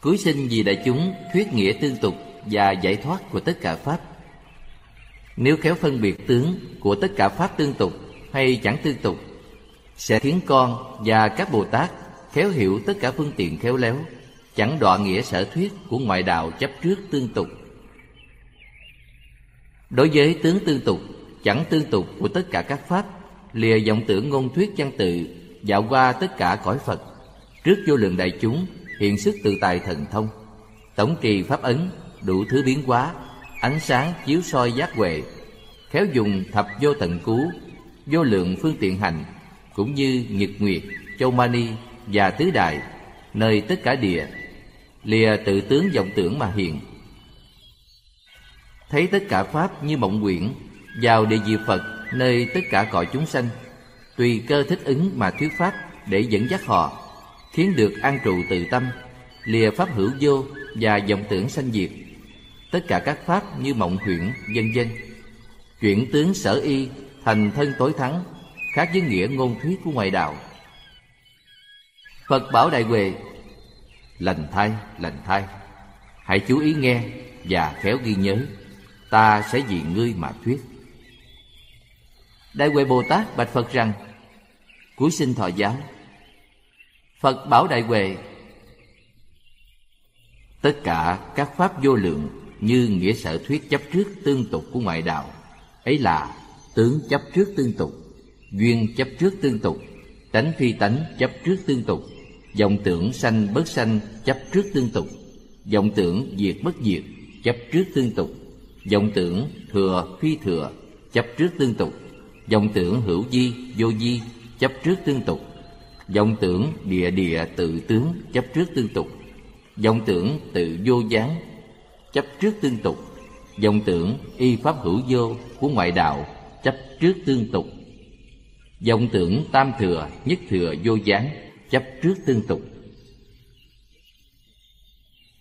cuối sinh vì đại chúng thuyết nghĩa tương tục và giải thoát của tất cả pháp nếu khéo phân biệt tướng của tất cả pháp tương tục hay chẳng tương tục, sẽ khiến con và các bồ tát khéo hiểu tất cả phương tiện khéo léo, chẳng đọa nghĩa sở thuyết của ngoại đạo chấp trước tương tục. Đối với tướng tương tục, chẳng tương tục của tất cả các pháp, lìa vọng tưởng ngôn thuyết văn tự, dạo qua tất cả cõi phật, trước vô lượng đại chúng hiện sức tự tài thần thông, tổng trì pháp ấn, đủ thứ biến hóa ánh sáng chiếu soi giác huệ, khéo dùng thập vô tận cú, vô lượng phương tiện hành, cũng như nhật nguyệt, châu mani và tứ đại, nơi tất cả địa, lìa tự tướng vọng tưởng mà hiện. Thấy tất cả pháp như mộng quyển, vào địa diệt phật, nơi tất cả cõi chúng sanh, tùy cơ thích ứng mà thuyết pháp để dẫn dắt họ, khiến được an trụ tự tâm, lìa pháp hữu vô và vọng tưởng sanh diệt tất cả các pháp như mộng huyễn, vân vân. Chuyển tướng sở y thành thân tối thắng, khác với nghĩa ngôn thuyết của ngoại đạo. Phật bảo đại huệ, lành thay lành thay. Hãy chú ý nghe và khéo ghi nhớ. Ta sẽ vì ngươi mà thuyết. Đại huệ bồ tát bạch phật rằng cuối sinh thọ giáo. Phật bảo đại huệ, tất cả các pháp vô lượng như nghĩa sở thuyết chấp trước tương tục của ngoại đạo. Ấy là, tướng chấp trước tương tục, duyên chấp trước tương tục, tánh phi tánh chấp trước tương tục, vọng tưởng sanh bất sanh chấp trước tương tục, vọng tưởng diệt bất diệt chấp trước tương tục, vọng tưởng thừa phi thừa chấp trước tương tục, vọng tưởng hữu di vô di chấp trước tương tục, vọng tưởng địa địa tự tướng chấp trước tương tục, vọng tưởng tự vô gián chấp trước tương tục. Vọng tưởng y pháp hữu vô của ngoại đạo chấp trước tương tục. Vọng tưởng tam thừa, nhất thừa vô gián chấp trước tương tục.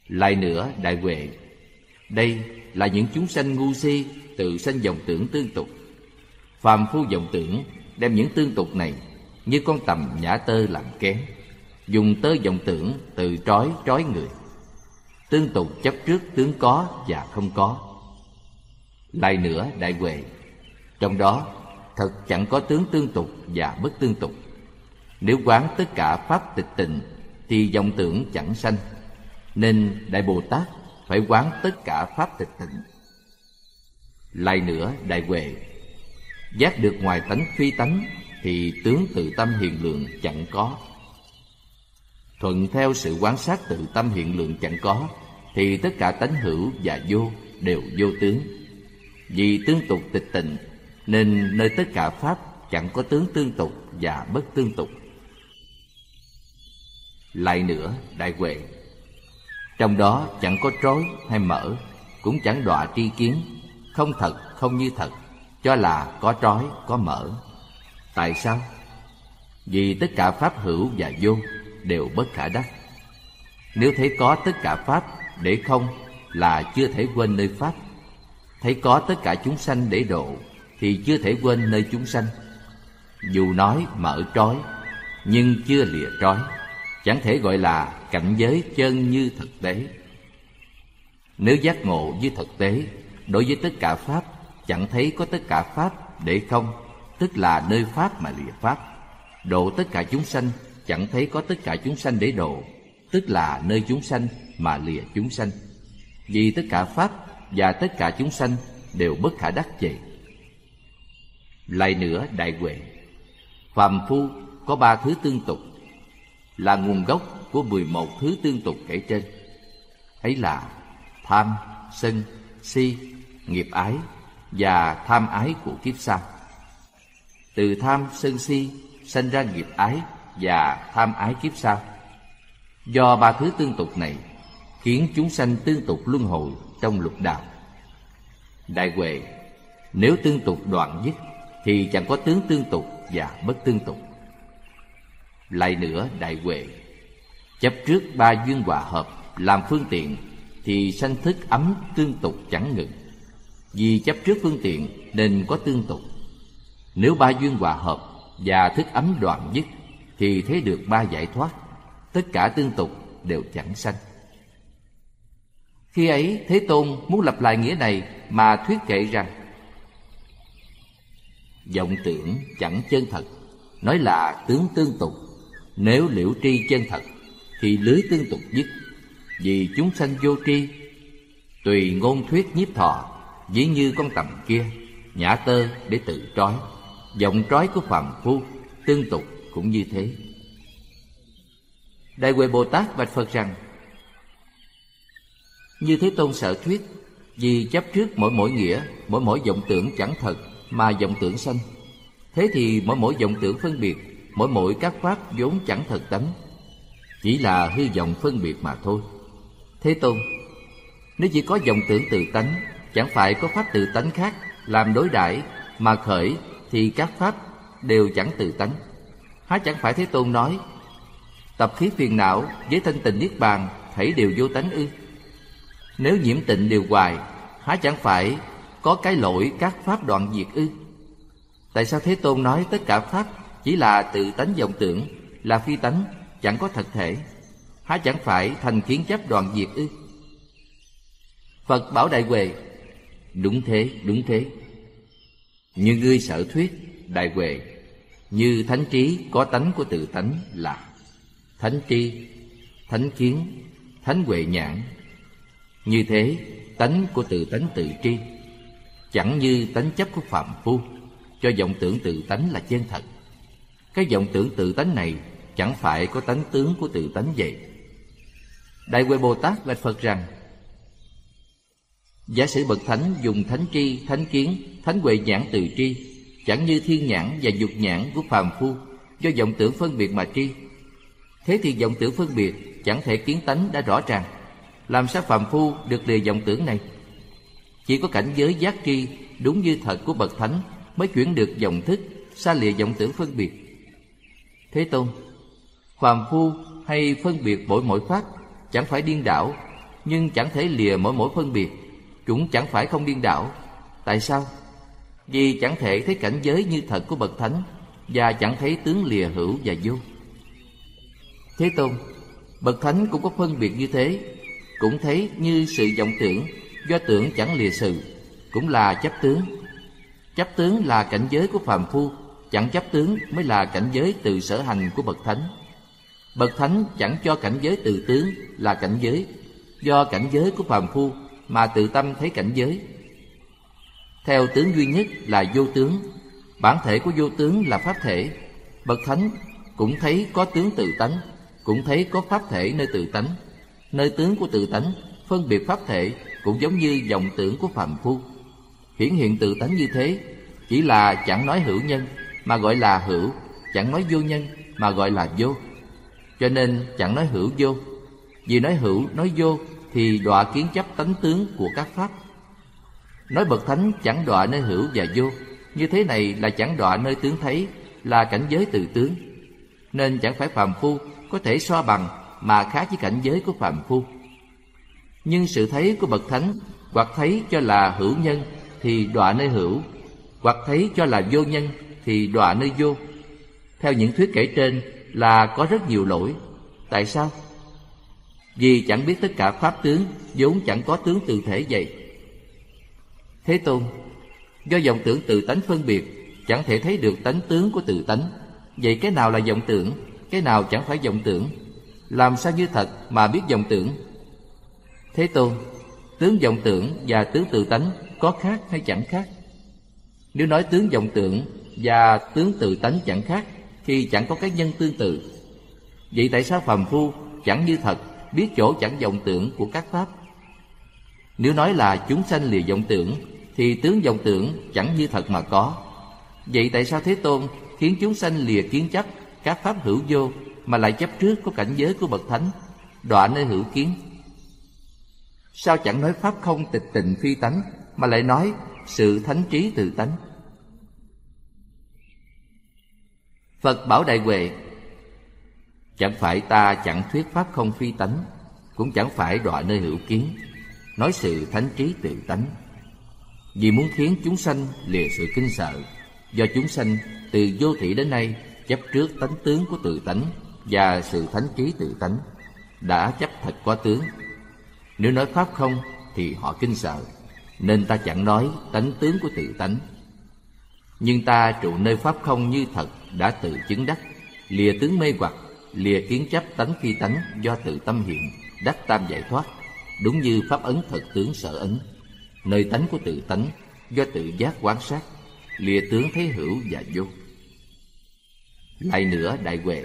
Lại nữa, đại huệ, đây là những chúng sanh ngu si tự sanh vọng tưởng tương tục. Phàm phu vọng tưởng đem những tương tục này như con tầm nhã tơ làm kén, dùng tơ vọng tưởng tự trói trói người tương tục chấp trước tướng có và không có. Lại nữa, đại huệ, trong đó thật chẳng có tướng tương tục và bất tương tục. Nếu quán tất cả pháp tịch tịnh, thì vọng tưởng chẳng sanh. Nên đại bồ tát phải quán tất cả pháp tịch tịnh. Lại nữa, đại huệ, giác được ngoài tánh phi tánh, thì tướng tự tâm hiện lượng chẳng có. Thuận theo sự quán sát tự tâm hiện lượng chẳng có thì tất cả tánh hữu và vô đều vô tướng. Vì tương tục tịch tịnh, nên nơi tất cả pháp chẳng có tướng tương tục và bất tương tục. Lại nữa, đại huệ, trong đó chẳng có trói hay mở cũng chẳng đọa tri kiến, không thật, không như thật, cho là có trói, có mở tại sao? Vì tất cả pháp hữu và vô đều bất khả đắc. Nếu thấy có tất cả pháp để không là chưa thể quên nơi pháp. Thấy có tất cả chúng sanh để độ, thì chưa thể quên nơi chúng sanh. Dù nói mở trói, nhưng chưa lìa trói, chẳng thể gọi là cảnh giới chân như thực tế. Nếu giác ngộ như thực tế, đối với tất cả pháp, chẳng thấy có tất cả pháp để không, tức là nơi pháp mà lìa pháp. Độ tất cả chúng sanh, chẳng thấy có tất cả chúng sanh để độ, tức là nơi chúng sanh mà lìa chúng sanh. Vì tất cả pháp và tất cả chúng sanh đều bất khả đắc vậy lại nữa, đại huệ, phàm phu có ba thứ tương tục, là nguồn gốc của mười một thứ tương tục kể trên. Ấy là tham, sân, si, nghiệp ái và tham ái của kiếp sau. Từ tham, sân, si sanh ra nghiệp ái và tham ái kiếp sau. Do ba thứ tương tục này khiến chúng sanh tương tục luân hồi trong lục đạo. Đại huệ, nếu tương tục đoạn dứt, thì chẳng có tướng tương tục và bất tương tục. Lại nữa, đại huệ, chấp trước ba duyên hòa hợp làm phương tiện, thì sanh thức ấm tương tục chẳng ngừng. Vì chấp trước phương tiện nên có tương tục. Nếu ba duyên hòa hợp và thức ấm đoạn dứt, thì thấy được ba giải thoát, tất cả tương tục đều chẳng sanh khi ấy, thế tôn muốn lặp lại nghĩa này mà thuyết kệ rằng, vọng tưởng chẳng chân thật, nói là tướng tương tục. Nếu liễu tri chân thật, thì lưới tương tục dứt. Vì chúng sanh vô tri, tùy ngôn thuyết nhiếp thọ dĩ như con tầm kia, nhã tơ để tự trói. Giọng trói của phàm phu, tương tục cũng như thế. Đại huệ bồ tát bạch phật rằng như thế tôn sở thuyết, vì chấp trước mỗi mỗi nghĩa, mỗi mỗi vọng tưởng chẳng thật mà vọng tưởng sanh. Thế thì mỗi mỗi vọng tưởng phân biệt, mỗi mỗi các pháp vốn chẳng thật tánh. Chỉ là hư vọng phân biệt mà thôi. Thế tôn, nếu chỉ có vọng tưởng tự tánh, chẳng phải có pháp tự tánh khác làm đối đãi mà khởi thì các pháp đều chẳng tự tánh. Há chẳng phải thế tôn nói, tập khí phiền não với thanh tịnh niết bàn thảy đều vô tánh ư? Nếu nhiễm tịnh đều hoài, há chẳng phải có cái lỗi các pháp đoạn diệt ư? Tại sao thế tôn nói tất cả pháp chỉ là tự tánh vọng tưởng, là phi tánh, chẳng có thật thể? Há chẳng phải thành kiến chấp đoạn diệt ư? Phật bảo đại huệ, đúng thế đúng thế. Như ngươi sở thuyết, đại huệ, như thánh trí có tánh của tự tánh là thánh tri thánh kiến, thánh huệ nhãn như thế, tánh của tự tánh tự tri, chẳng như tánh chấp của phạm phu, cho vọng tưởng tự tánh là chân thật. Cái vọng tưởng tự tánh này chẳng phải có tánh tướng của tự tánh vậy. Đại huệ bồ tát bạch phật rằng, giả sử bậc thánh dùng thánh tri, thánh kiến, thánh huệ nhãn tự tri, chẳng như thiên nhãn và dục nhãn của phàm phu, do vọng tưởng phân biệt mà tri, thế thì vọng tưởng phân biệt chẳng thể kiến tánh đã rõ ràng làm sao phàm phu được lìa vọng tưởng này? Chỉ có cảnh giới giác tri đúng như thật của bậc thánh mới chuyển được vọng thức xa lìa vọng tưởng phân biệt. Thế tôn, phàm phu hay phân biệt mỗi mỗi pháp chẳng phải điên đảo, nhưng chẳng thể lìa mỗi mỗi phân biệt. Cũng chẳng phải không điên đảo. Tại sao? Vì chẳng thể thấy cảnh giới như thật của bậc thánh và chẳng thấy tướng lìa hữu và vô. Thế tôn, bậc thánh cũng có phân biệt như thế cũng thấy như sự vọng tưởng, do tưởng chẳng lìa sự, cũng là chấp tướng. Chấp tướng là cảnh giới của phàm phu, chẳng chấp tướng mới là cảnh giới từ sở hành của bậc thánh. Bậc thánh chẳng cho cảnh giới từ tướng là cảnh giới, do cảnh giới của phàm phu mà tự tâm thấy cảnh giới. Theo tướng duy nhất là vô tướng, bản thể của vô tướng là pháp thể. Bậc thánh cũng thấy có tướng tự tánh, cũng thấy có pháp thể nơi tự tánh nơi tướng của tự tánh, phân biệt pháp thể cũng giống như vọng tưởng của phàm phu. Hiển hiện tự tánh như thế, chỉ là chẳng nói hữu nhân, mà gọi là hữu, chẳng nói vô nhân, mà gọi là vô. Cho nên chẳng nói hữu vô. Vì nói hữu, nói vô thì đọa kiến chấp tánh tướng của các pháp. Nói bậc thánh chẳng đọa nơi hữu và vô. Như thế này là chẳng đọa nơi tướng thấy, là cảnh giới từ tướng. Nên chẳng phải phàm phu có thể so bằng mà khác với cảnh giới của phàm phu. Nhưng sự thấy của bậc thánh hoặc thấy cho là hữu nhân thì đọa nơi hữu, hoặc thấy cho là vô nhân thì đọa nơi vô. Theo những thuyết kể trên là có rất nhiều lỗi. Tại sao? Vì chẳng biết tất cả pháp tướng vốn chẳng có tướng tự thể vậy. Thế tôn, do vọng tưởng tự tánh phân biệt, chẳng thể thấy được tánh tướng của tự tánh. Vậy cái nào là vọng tưởng, cái nào chẳng phải vọng tưởng? Làm sao như thật mà biết vọng tưởng? Thế tôn, tướng vọng tưởng và tướng tự tánh có khác hay chẳng khác? Nếu nói tướng vọng tưởng và tướng tự tánh chẳng khác, thì chẳng có cái nhân tương tự. Vậy tại sao phàm phu chẳng như thật, biết chỗ chẳng vọng tưởng của các pháp? Nếu nói là chúng sanh lìa vọng tưởng, thì tướng vọng tưởng chẳng như thật mà có. Vậy tại sao thế tôn khiến chúng sanh lìa kiến chấp, các pháp hữu vô mà lại chấp trước có cảnh giới của bậc thánh, đọa nơi hữu kiến. Sao chẳng nói pháp không tịch tịnh phi tánh, mà lại nói sự thánh trí tự tánh? Phật bảo đại huệ, chẳng phải ta chẳng thuyết pháp không phi tánh, cũng chẳng phải đọa nơi hữu kiến, nói sự thánh trí tự tánh. Vì muốn khiến chúng sanh lìa sự kinh sợ, do chúng sanh từ vô thị đến nay chấp trước tánh tướng của tự tánh và sự thánh trí tự tánh đã chấp thật quá tướng. Nếu nói pháp không thì họ kinh sợ, nên ta chẳng nói tánh tướng của tự tánh. Nhưng ta trụ nơi pháp không như thật đã tự chứng đắc, lìa tướng mê hoặc, lìa kiến chấp tánh phi tánh do tự tâm hiện, đắc tam giải thoát, đúng như pháp ấn thật tướng sở ấn. Nơi tánh của tự tánh do tự giác quan sát, lìa tướng thấy hữu và vô. Lại nữa, đại huệ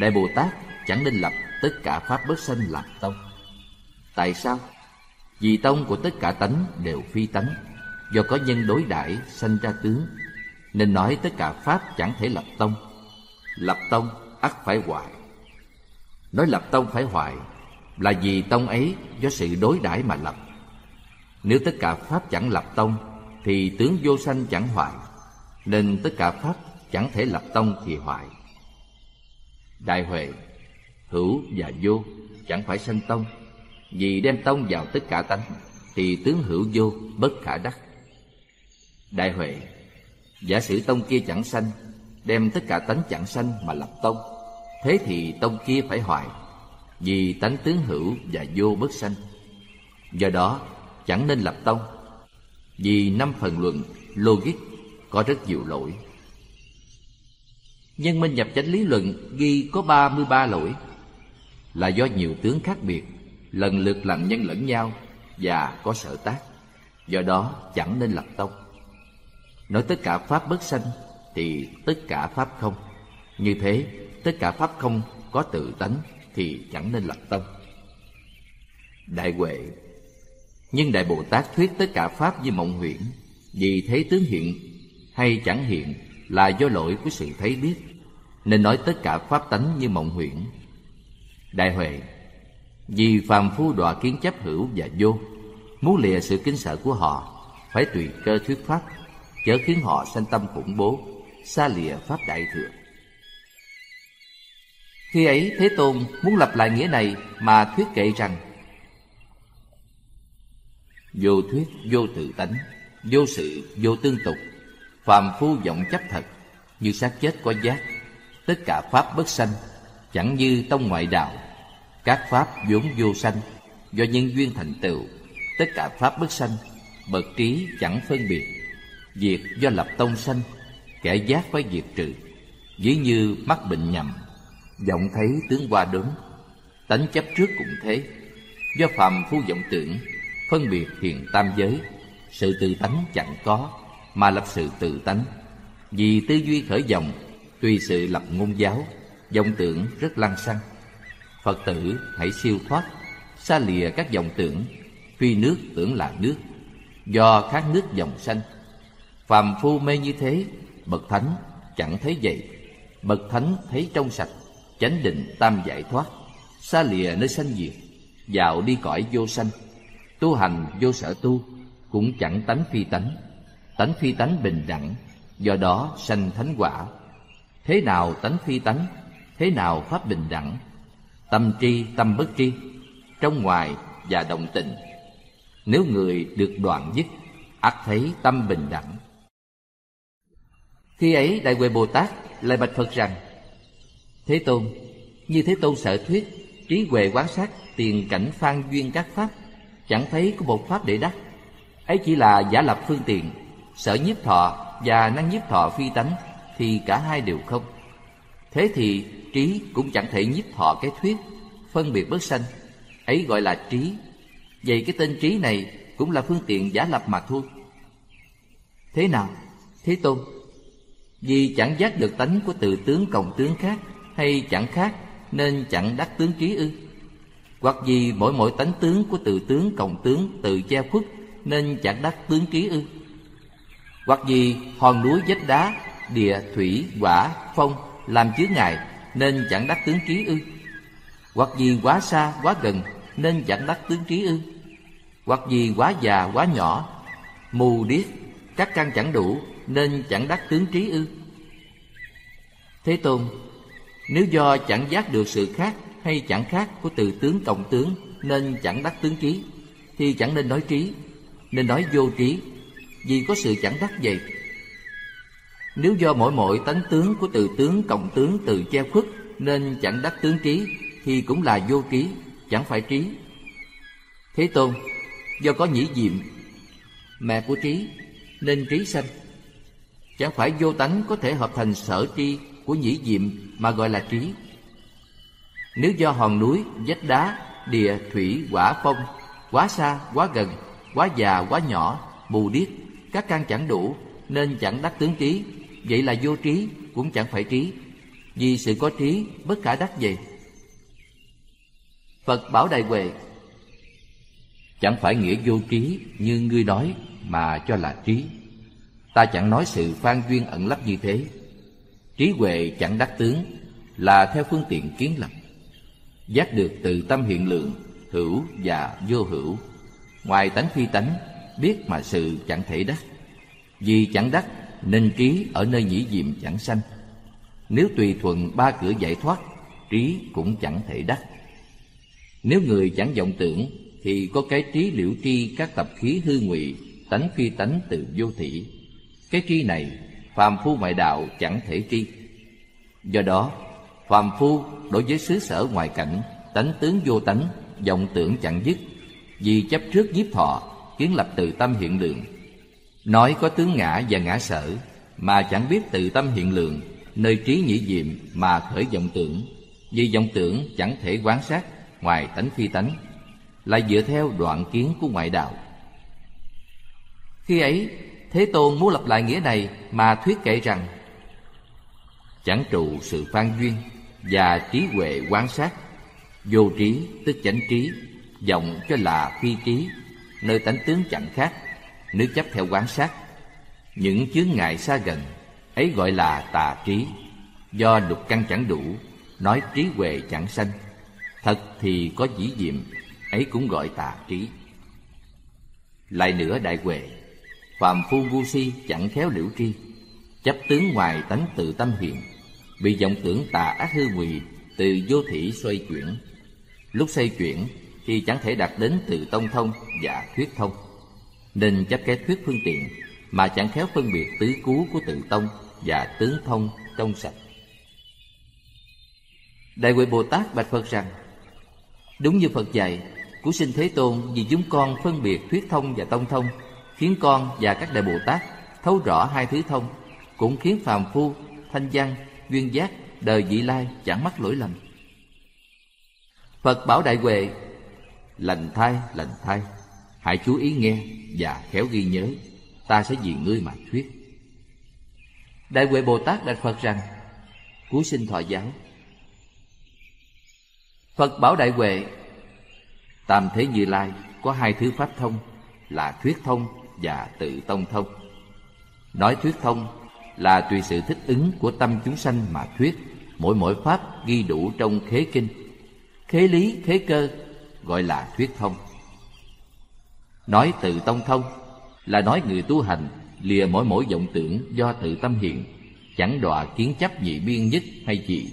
đại bồ tát chẳng nên lập tất cả pháp bất sanh làm tông. Tại sao? Vì tông của tất cả tánh đều phi tánh. Do có nhân đối đãi sanh ra tướng, nên nói tất cả pháp chẳng thể lập tông. Lập tông ắt phải hoại nói lập tông phải hoại là vì tông ấy do sự đối đãi mà lập. Nếu tất cả Pháp chẳng lập tông, Thì tướng vô sanh chẳng hoại Nên tất cả Pháp chẳng thể lập tông thì hoại Đại Huệ, Hữu và vô chẳng phải sanh tông. Vì đem tông vào tất cả tánh, Thì tướng hữu vô bất khả đắc. Đại Huệ, Giả sử tông kia chẳng sanh, Đem tất cả tánh chẳng sanh mà lập tông, Thế thì tông kia phải hoại Vì tánh tướng hữu và vô bất sanh. Do đó, chẳng nên lập tông, Vì năm phần luận logic có rất nhiều lỗi. Nhân minh nhập chánh lý luận ghi có ba mươi ba lỗi. Là do nhiều tướng khác biệt, Lần lượt làm nhân lẫn nhau Và có sở tác. Do đó chẳng nên lập tông. Nói tất cả Pháp bất sanh Thì tất cả Pháp không. Như thế, tất cả Pháp không có tự tánh Thì chẳng nên lập tông. Đại Huệ Nhưng Đại Bồ Tát thuyết tất cả Pháp như mộng huyễn, Vì thế tướng hiện hay chẳng hiện là do lỗi của sự thấy biết, Nên nói tất cả Pháp tánh như mộng huyễn. Đại Huệ, Vì phàm phu đọa kiến chấp hữu và vô, Muốn lìa sự kính sợ của họ, Phải tùy cơ thuyết Pháp, chớ khiến họ sanh tâm khủng bố, xa lìa pháp đại thừa. Khi ấy thế tôn muốn lập lại nghĩa này mà thuyết kệ rằng, vô thuyết, vô tự tánh, vô sự, vô tương tục phàm phu vọng chấp thật, như xác chết có giác. Tất cả pháp bất sanh, chẳng như tông ngoại đạo. Các pháp vốn vô sanh, do nhân duyên thành tựu. Tất cả pháp bất sanh, bậc trí chẳng phân biệt. Diệt do lập tông sanh, Kẻ giác phải diệt trừ. Ví như mắc bệnh nhầm vọng thấy tướng qua đốm. Tánh chấp trước cũng thế. Do phàm phu vọng tưởng, Phân biệt thiền tam giới, Sự tự tánh chẳng có. Mà lập sự tự tánh. Vì tư duy khởi dòng Tùy sự lập ngôn giáo Dòng tưởng rất lăng xăng. Phật tử hãy siêu thoát, Xa lìa các dòng tưởng Phi nước tưởng là nước, Do khát nước dòng sanh. Phàm phu mê như thế, Bậc thánh chẳng thấy vậy Bậc thánh thấy trong sạch, Chánh định tam giải thoát, Xa lìa nơi sanh diệt, Dạo đi cõi vô sanh. Tu hành vô sở tu, Cũng chẳng tánh phi tánh. Tánh phi tánh bình đẳng Do đó sanh thánh quả. Thế nào tánh phi tánh? Thế nào pháp bình đẳng? Tâm tri tâm bất tri Trong ngoài và động tình Nếu người được đoạn dứt ắt thấy tâm bình đẳng. Khi ấy Đại Huệ Bồ Tát lại bạch Phật rằng Thế Tôn, như Thế Tôn sở thuyết Trí huệ quán sát tiền cảnh phan duyên các pháp Chẳng thấy có một pháp để đắc. Ấy chỉ là giả lập phương tiện Sở nhiếp thọ và năng nhiếp thọ phi tánh Thì cả hai đều không. Thế thì trí cũng chẳng thể nhiếp thọ cái thuyết Phân biệt bất sanh, Ấy gọi là trí. Vậy cái tên trí này cũng là phương tiện giả lập mà thôi. Thế nào? Thế Tôn, vì chẳng giác được tánh của từ tướng cộng tướng khác Hay chẳng khác nên chẳng đắc tướng trí ư? Hoặc vì mỗi mỗi tánh tướng của từ tướng cộng tướng tự che khuất Nên chẳng đắc tướng trí ư? Hoặc vì hòn núi vách đá, địa, thủy, quả, phong làm chứa ngại Nên chẳng đắc tướng trí ư. Hoặc vì quá xa, quá gần nên chẳng đắc tướng trí ư. Hoặc vì quá già, quá nhỏ, mù điếc, các căn chẳng đủ nên chẳng đắc tướng trí ư. Thế tôn nếu do chẳng giác được sự khác hay chẳng khác của từ tướng cộng tướng nên chẳng đắc tướng trí thì chẳng nên nói trí nên nói vô trí vì có sự chẳng đắc vậy. Nếu do mỗi mỗi tánh tướng của từ tướng cộng tướng từ che khuất nên chẳng đắc tướng trí thì cũng là vô trí chẳng phải trí. Thế tôn do có nhĩ diệm mẹ của trí nên trí sanh. Chẳng phải vô tánh có thể hợp thành sở tri của nhĩ diệm mà gọi là trí. Nếu do hòn núi, vách đá, địa, thủy, quả, phong Quá xa, quá gần, quá già, quá nhỏ, mù điếc các căn chẳng đủ, nên chẳng đắc tướng trí. Vậy là vô trí, cũng chẳng phải trí. Vì sự có trí, bất khả đắc về. Phật bảo Đại Huệ, Chẳng phải nghĩa vô trí như ngươi nói mà cho là trí. Ta chẳng nói sự phan duyên ẩn lấp như thế. Trí huệ chẳng đắc tướng, Là theo phương tiện kiến lập. Giác được từ tâm hiện lượng, Hữu và vô hữu. Ngoài tánh phi tánh biết mà sự chẳng thể đắc. Vì chẳng đắc, nên trí ở nơi nhĩ diệm chẳng sanh. Nếu tùy thuận ba cửa giải thoát, trí cũng chẳng thể đắc. Nếu người chẳng vọng tưởng, thì có cái trí liễu tri các tập khí hư ngụy, tánh phi tánh từ vô thị cái tri này, phàm phu ngoại đạo chẳng thể tri. Do đó, phàm phu đối với xứ sở ngoài cảnh, tánh tướng vô tánh, vọng tưởng chẳng dứt. Vì chấp trước nhiếp thọ kiến lập từ tâm hiện lượng nói có tướng ngã và ngã sở, mà chẳng biết từ tâm hiện lượng nơi trí nhĩ diệm mà khởi vọng tưởng. Vì vọng tưởng chẳng thể quán sát ngoài tánh phi tánh lại dựa theo đoạn kiến của ngoại đạo. Khi ấy, thế tôn muốn lập lại nghĩa này mà thuyết kể rằng, chẳng trụ sự phan duyên và trí huệ quán sát, vô trí tức chánh trí, vọng cho là phi trí nơi tánh tướng chẳng khác nếu chấp theo quán sát những chướng ngại xa gần ấy gọi là tà trí. Do lục căn chẳng đủ nói trí huệ chẳng sanh thật thì có dĩ diệm ấy cũng gọi tà trí. Lại nữa đại huệ phàm phu ngu si chẳng khéo liễu tri chấp tướng ngoài tánh tự tâm hiện bị vọng tưởng tà ác hư nguy, từ vô thủy xoay chuyển. Lúc xoay chuyển thì chẳng thể đạt đến từ tông thông và thuyết thông. Nên chấp cái thuyết phương tiện, mà chẳng khéo phân biệt tứ cú của tự tông và tướng thông trong sạch. Đại huệ bồ tát bạch phật rằng, đúng như phật dạy, của sinh thế tôn vì chúng con phân biệt thuyết thông và tông thông, khiến con và các đại bồ tát thấu rõ hai thứ thông, cũng khiến phàm phu, thanh văn, duyên giác, đời vị lai chẳng mắc lỗi lầm. Phật bảo đại huệ lành thai lành thai hãy chú ý nghe và khéo ghi nhớ. Ta sẽ vì ngươi mà thuyết. Đại huệ bồ tát đặt phật rằng cuối sinh thọ giáo. Phật bảo đại huệ, tam thế như lai, có hai thứ pháp thông là thuyết thông và tự tông thông. Nói thuyết thông là tùy sự thích ứng của tâm chúng sanh mà thuyết. Mỗi mỗi pháp ghi đủ trong khế kinh. Khế lý, khế cơ gọi là thuyết thông. Nói tự tông thông là nói người tu hành lìa mỗi mỗi vọng tưởng do tự tâm hiện, chẳng đọa kiến chấp nhị biên nhất hay gì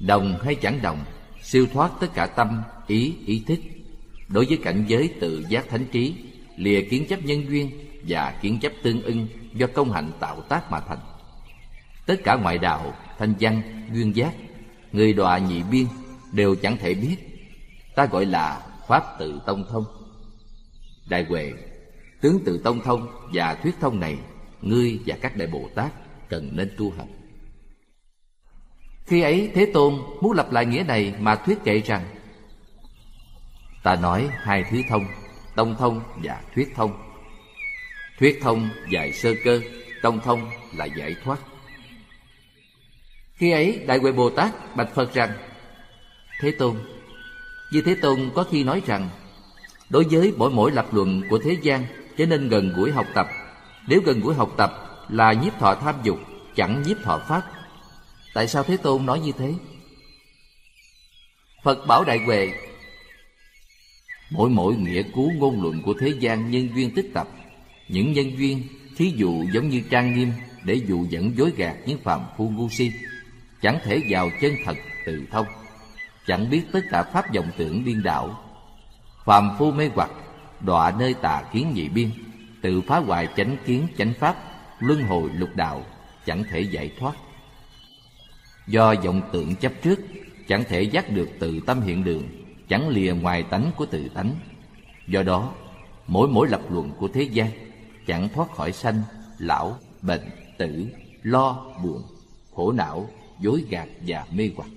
đồng hay chẳng đồng, siêu thoát tất cả tâm, ý ý thích đối với cảnh giới tự giác thánh trí, lìa kiến chấp nhân duyên và kiến chấp tương ưng do công hạnh tạo tác mà thành. Tất cả ngoại đạo, thanh văn, duyên giác, người đọa nhị biên đều chẳng thể biết ta gọi là pháp tự tông thông. Đại huệ, tướng tự tông thông và thuyết thông này, ngươi và các đại bồ tát cần nên tu học khi ấy thế tôn muốn lập lại nghĩa này mà thuyết kệ rằng, ta nói hai thứ thông, tông thông và thuyết thông. Thuyết thông dạy sơ cơ, tông thông là giải thoát. Khi ấy đại huệ bồ tát bạch phật rằng, thế tôn như thế tôn có khi nói rằng, đối với mỗi mỗi lập luận của thế gian, cho nên gần gũi học tập. Nếu gần gũi học tập là nhiếp thọ tham dục, chẳng nhiếp thọ pháp. Tại sao thế tôn nói như thế? Phật bảo đại huệ, mỗi mỗi nghĩa cú ngôn luận của thế gian nhân duyên tích tập. Những nhân duyên, thí dụ giống như trang nghiêm để dụ dẫn dối gạt những phạm phu ngu si, chẳng thể vào chân thật từ thông chẳng biết tất cả pháp vọng tưởng điên đảo. Phàm phu mê hoặc, đọa nơi tà kiến nhị biên, tự phá hoại chánh kiến, chánh pháp, luân hồi lục đạo, chẳng thể giải thoát. Do vọng tưởng chấp trước, chẳng thể giác được tự tâm hiện đường, chẳng lìa ngoài tánh của tự tánh. Do đó, mỗi mỗi lập luận của thế gian, chẳng thoát khỏi sanh, lão, bệnh, tử, lo, buồn, khổ não, dối gạt và mê hoặc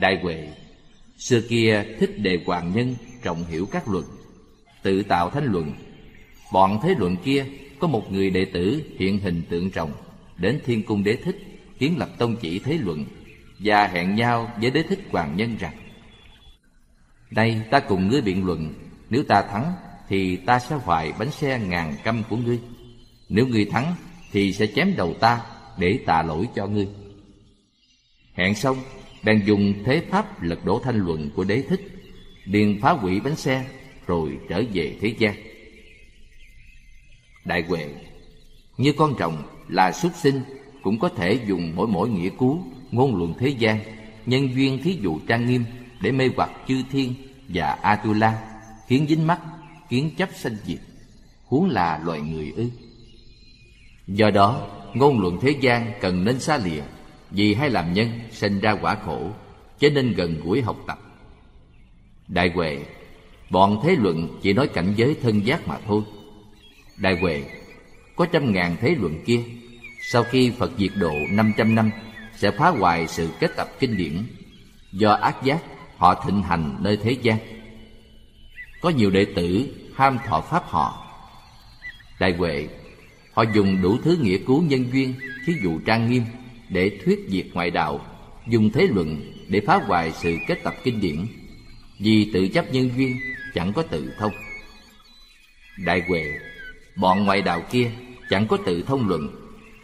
đại huệ. Xưa kia thích đề hoàng nhân trọng hiểu các luận, tự tạo thánh luận. Bọn thế luận kia, có một người đệ tử hiện hình tượng trọng, đến thiên cung đế thích, kiến lập tông chỉ thế luận, và hẹn nhau với đế thích hoàng nhân rằng, đây ta cùng ngươi biện luận, nếu ta thắng thì ta sẽ hoại bánh xe ngàn căm của ngươi. Nếu ngươi thắng thì sẽ chém đầu ta để tạ lỗi cho ngươi. Hẹn xong bèn dùng thế pháp lật đổ thanh luận của đế thích liền phá hủy bánh xe, rồi trở về thế gian. Đại huệ, như con rồng là xuất sinh, cũng có thể dùng mỗi mỗi nghĩa cú, ngôn luận thế gian, nhân duyên thí dụ trang nghiêm để mê hoặc chư thiên và atula, khiến dính mắt kiến chấp sanh diệt, huống là loài người ư. Do đó, ngôn luận thế gian cần nên xa lìa vì hay làm nhân sinh ra quả khổ, cho nên gần gũi học tập. Đại huệ, bọn thế luận chỉ nói cảnh giới thân giác mà thôi. Đại huệ, có trăm ngàn thế luận kia, sau khi phật diệt độ năm trăm năm, sẽ phá hoại sự kết tập kinh điển. Do ác giác, họ thịnh hành nơi thế gian. Có nhiều đệ tử ham thọ pháp họ. Đại huệ, họ dùng đủ thứ nghĩa cứu nhân duyên, thí dụ trang nghiêm để thuyết diệt ngoại đạo, dùng thế luận để phá hoại sự kết tập kinh điển. Vì tự chấp nhân duyên, chẳng có tự thông. Đại huệ, bọn ngoại đạo kia chẳng có tự thông luận,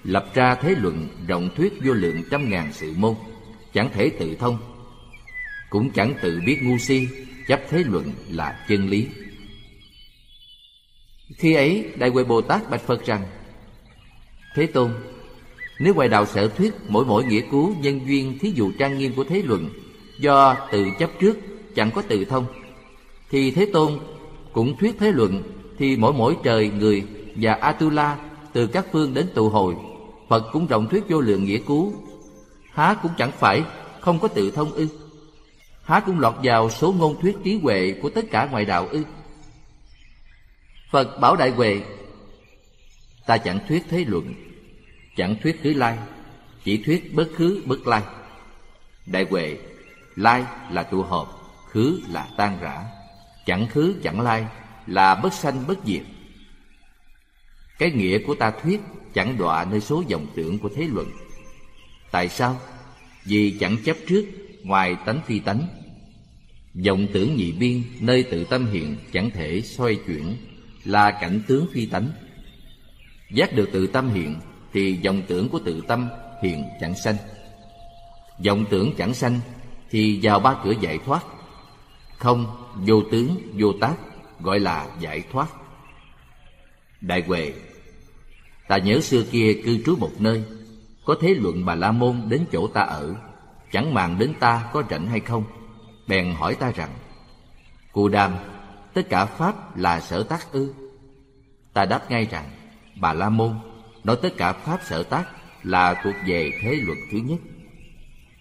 lập ra thế luận rộng thuyết vô lượng trăm ngàn sự môn, chẳng thể tự thông. Cũng chẳng tự biết ngu si, chấp thế luận là chân lý. Khi ấy, đại huệ bồ tát bạch phật rằng, thế tôn nếu ngoại đạo sở thuyết mỗi mỗi nghĩa cứu nhân duyên thí dụ trang nghiêm của thế luận, do tự chấp trước chẳng có tự thông, thì thế tôn cũng thuyết thế luận thì mỗi mỗi trời người và atula từ các phương đến tụ hồi phật cũng rộng thuyết vô lượng nghĩa cứu há cũng chẳng phải không có tự thông ư? Há cũng lọt vào số ngôn thuyết trí huệ của tất cả ngoại đạo ư? Phật bảo đại huệ, ta chẳng thuyết thế luận chẳng thuyết khứ lai, chỉ thuyết bất khứ bất lai. Đại huệ, lai là tụ hợp khứ là tan rã. Chẳng khứ, chẳng lai là bất sanh, bất diệt. Cái nghĩa của ta thuyết chẳng đọa nơi số dòng tưởng của thế luận. Tại sao? Vì chẳng chấp trước ngoài tánh phi tánh. Vọng tưởng nhị biên nơi tự tâm hiện chẳng thể xoay chuyển là cảnh tướng phi tánh. Giác được tự tâm hiện thì vọng tưởng của tự tâm hiện chẳng sanh. Vọng tưởng chẳng sanh thì vào ba cửa giải thoát. Không, vô tướng, vô tác gọi là giải thoát. Đại huệ, ta nhớ xưa kia cư trú một nơi, có thế luận bà la môn đến chỗ ta ở, chẳng màng đến ta có rảnh hay không? Bèn hỏi ta rằng, cù đàm, tất cả pháp là sở tác ư? Ta đáp ngay rằng, bà la môn nói tất cả pháp sở tác là thuộc về thế luận thứ nhất.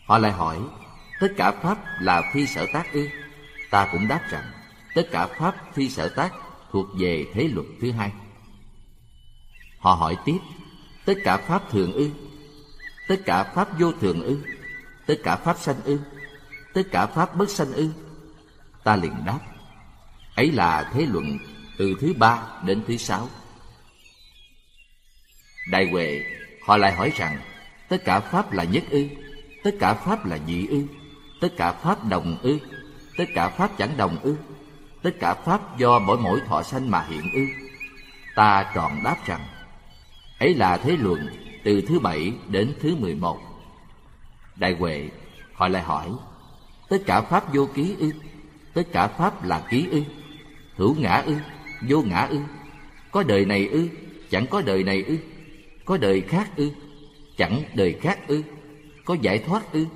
Họ lại hỏi, tất cả pháp là phi sở tác ư? Ta cũng đáp rằng, tất cả pháp phi sở tác thuộc về thế luật thứ hai. Họ hỏi tiếp, tất cả pháp thường ư? Tất cả pháp vô thường ư? Tất cả pháp sanh ư? Tất cả pháp bất sanh ư? Ta liền đáp, ấy là thế luận từ thứ ba đến thứ sáu đại huệ, họ lại hỏi rằng, tất cả pháp là nhất ư? Tất cả pháp là nhị ư? Tất cả pháp đồng ư? Tất cả pháp chẳng đồng ư? Tất cả pháp do mỗi mỗi thọ sanh mà hiện ư? Ta tròn đáp rằng, ấy là thế luận từ thứ bảy đến thứ mười một. Đại huệ, họ lại hỏi, tất cả pháp vô ký ư? Tất cả pháp là ký ư? Hữu ngã ư? Vô ngã ư? Có đời này ư? Chẳng có đời này ư? Có đời khác ư? Chẳng đời khác ư? Có giải thoát ư?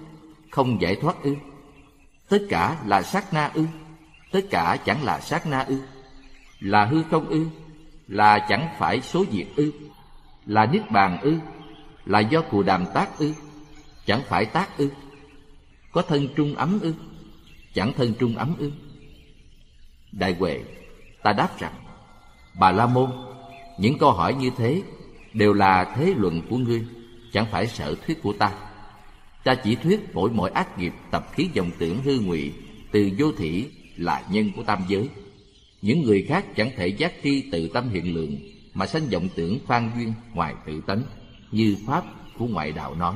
Không giải thoát ư? Tất cả là sát na ư? Tất cả chẳng là sát na ư? Là hư không ư? Là chẳng phải số diệt ư? Là niết bàn ư? Là do cù đàm tác ư? Chẳng phải tác ư? Có thân trung ấm ư? Chẳng thân trung ấm ư? Đại huệ, ta đáp rằng, bà la môn, những câu hỏi như thế đều là thế luận của ngươi, chẳng phải sở thuyết của ta. Ta chỉ thuyết mỗi mỗi ác nghiệp tập khí dòng tưởng hư ngụy từ vô thỉ là nhân của tam giới. Những người khác chẳng thể giác tri tự tâm hiện lượng mà sanh vọng tưởng phan duyên ngoài tự tánh, như pháp của ngoại đạo nói.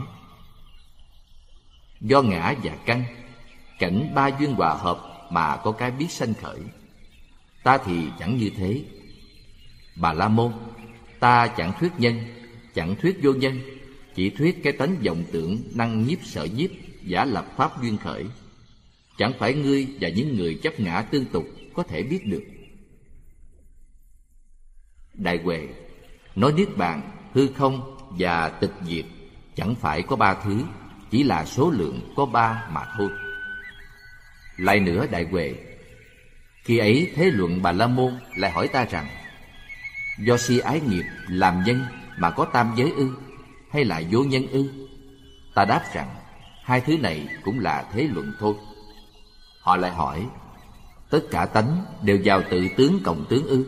Do ngã và căn, cảnh ba duyên hòa hợp mà có cái biết sanh khởi, ta thì chẳng như thế. Bà la môn ta chẳng thuyết nhân, chẳng thuyết vô nhân, chỉ thuyết cái tánh vọng tưởng năng nhiếp sợ nhiếp, giả lập pháp duyên khởi. Chẳng phải ngươi và những người chấp ngã tương tục có thể biết được. Đại huệ, nói niết bàn, hư không và tịch diệt chẳng phải có ba thứ, chỉ là số lượng có ba mà thôi. Lại nữa, đại huệ, khi ấy thế luận bà la môn lại hỏi ta rằng do si ái nghiệp làm nhân mà có tam giới ư, hay là vô nhân ư? Ta đáp rằng, hai thứ này cũng là thế luận thôi. Họ lại hỏi, tất cả tánh đều vào tự tướng cộng tướng ư?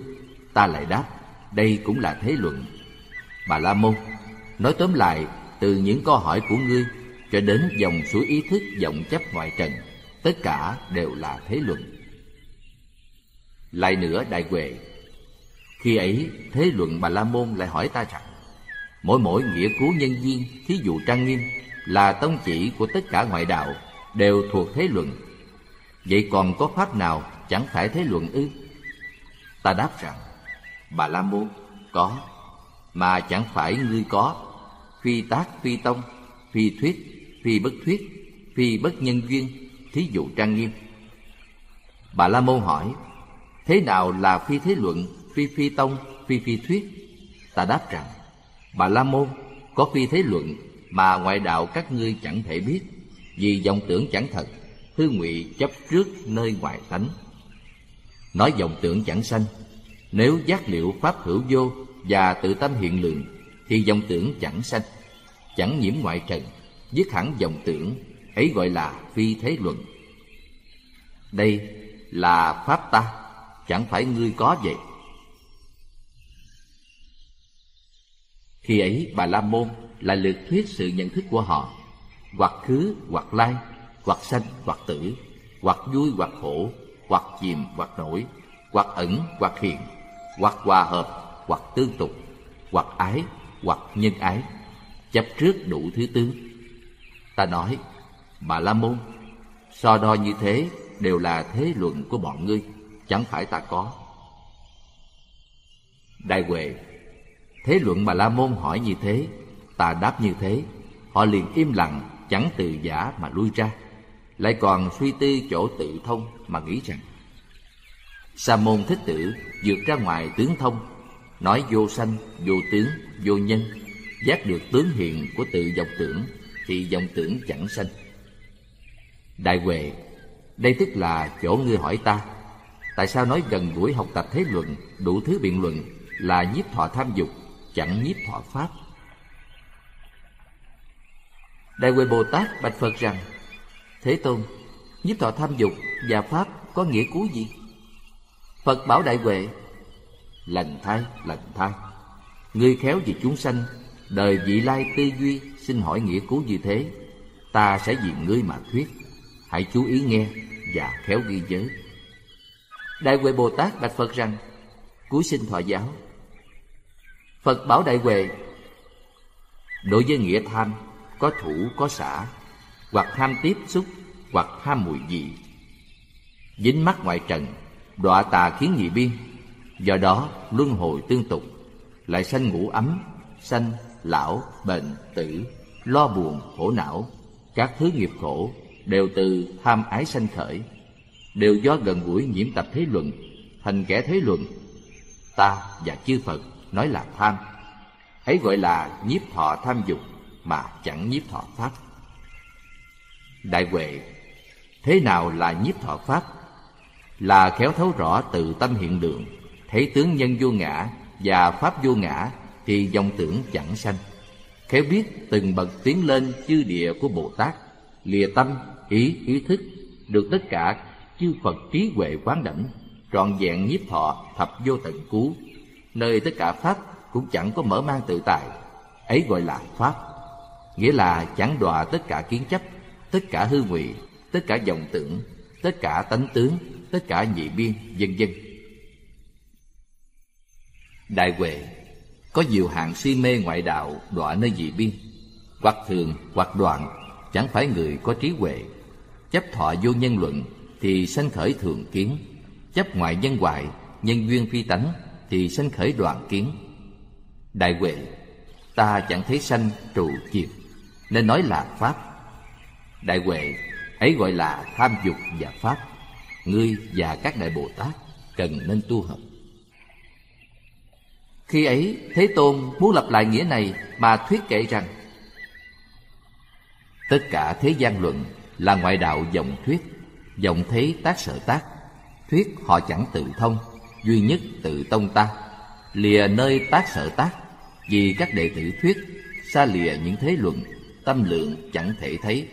Ta lại đáp, đây cũng là thế luận. Bà la môn, nói tóm lại, từ những câu hỏi của ngươi cho đến dòng suối ý thức vọng chấp ngoại trần, tất cả đều là thế luận. Lại nữa, đại huệ khi ấy, thế luận bà la môn lại hỏi ta rằng, mỗi mỗi nghĩa cứu nhân viên, thí dụ trang nghiêm, là tông chỉ của tất cả ngoại đạo, đều thuộc thế luận. Vậy còn có pháp nào chẳng phải thế luận ư? Ta đáp rằng, bà la môn, có, mà chẳng phải ngươi có. Phi tác, phi tông, phi thuyết, phi bất thuyết, phi bất nhân duyên, thí dụ trang nghiêm. Bà la môn hỏi, thế nào là phi thế luận? Phi phi tông, phi phi thuyết, ta đáp rằng, bà la môn, có phi thế luận mà ngoại đạo các ngươi chẳng thể biết, vì vọng tưởng chẳng thật, hư ngụy chấp trước nơi ngoại tánh. Nói vọng tưởng chẳng sanh, nếu giác liệu pháp hữu vô và tự tâm hiện lượng, thì vọng tưởng chẳng sanh, chẳng nhiễm ngoại trần dứt hẳn vọng tưởng, ấy gọi là phi thế luận. Đây là pháp ta, chẳng phải ngươi có vậy. Khi ấy, bà la môn là lượt thuyết sự nhận thức của họ. Hoặc khứ, hoặc lai, hoặc sanh, hoặc tử, hoặc vui, hoặc khổ, hoặc chìm, hoặc nổi, hoặc ẩn, hoặc hiện, hoặc hòa hợp, hoặc tương tục, hoặc ái, hoặc nhân ái, chấp trước đủ thứ tướng ta nói, bà la môn, so đo như thế đều là thế luận của bọn ngươi, chẳng phải ta có. Đại huệ thế luận bà la môn hỏi như thế, ta đáp như thế, họ liền im lặng, chẳng từ giả mà lui ra. Lại còn suy tư chỗ tự thông mà nghĩ rằng, sa môn thích tử vượt ra ngoài tướng thông, nói vô sanh, vô tướng, vô nhân, giác được tướng hiện của tự vọng tưởng thì vọng tưởng chẳng sanh. Đại huệ, đây tức là chỗ ngươi hỏi ta, tại sao nói gần gũi học tập thế luận, đủ thứ biện luận là nhiếp thọ tham dục chẳng nhiếp thọ pháp. Đại huệ bồ tát bạch phật rằng, thế tôn, nhiếp thọ tham dục và pháp có nghĩa cú gì? Phật bảo đại huệ, lần thai lần thai. Ngươi khéo vì chúng sanh, đời vị lai tư duy, xin hỏi nghĩa cú như thế. Ta sẽ vì ngươi mà thuyết. Hãy chú ý nghe và khéo ghi nhớ. Đại huệ bồ tát bạch phật rằng cuối sinh thọ giáo phật bảo đại huệ, đối với nghĩa tham, có thủ, có xả, hoặc tham tiếp xúc, hoặc tham mùi vị. Dính mắt ngoại trần, đọa tà khiến nhị biên, do đó luân hồi tương tục, lại sanh ngủ ấm, sanh, lão, bệnh, tử, lo buồn, khổ não. Các thứ nghiệp khổ đều từ tham ái sanh khởi, đều do gần gũi nhiễm tập thế luận, thành kẻ thế luận, ta và chư phật nói là tham. Ấy gọi là nhiếp thọ tham dục mà chẳng nhiếp thọ pháp. Đại huệ, thế nào là nhiếp thọ pháp? Là khéo thấu rõ từ tâm hiện lượng thấy tướng nhân vô ngã và pháp vô ngã thì dòng tưởng chẳng sanh. Khéo biết từng bậc tiến lên chư địa của bồ tát, lìa tâm, ý ý thức, được tất cả chư phật trí huệ quán đảnh, trọn vẹn nhiếp thọ thập vô tận cứu nơi tất cả pháp cũng chẳng có mở mang tự tại. Ấy gọi là pháp. Nghĩa là chẳng đọa tất cả kiến chấp, tất cả hư ngụy, tất cả dòng tưởng, tất cả tánh tướng, tất cả nhị biên, vân vân. Đại huệ, có nhiều hạng si mê ngoại đạo đọa nơi dị biên. Hoặc thường, hoặc đoạn, chẳng phải người có trí huệ. Chấp thọ vô nhân luận thì sanh khởi thường kiến. Chấp ngoại nhân hoại, nhân duyên phi tánh thì sanh khởi đoạn kiến. Đại huệ, ta chẳng thấy sanh trụ diệt nên nói là pháp. Đại huệ, ấy gọi là tham dục và pháp. Ngươi và các đại bồ tát cần nên tu học. Khi ấy, Thế Tôn muốn lập lại nghĩa này Mà thuyết kể rằng, Tất cả thế gian luận Là ngoại đạo dòng thuyết, Dòng thế tác sở tác, Thuyết họ chẳng tự thông. Duy nhất tự tông ta, Lìa nơi tác sở tác, Vì các đệ tử thuyết Xa lìa những thế luận, Tâm lượng chẳng thể thấy,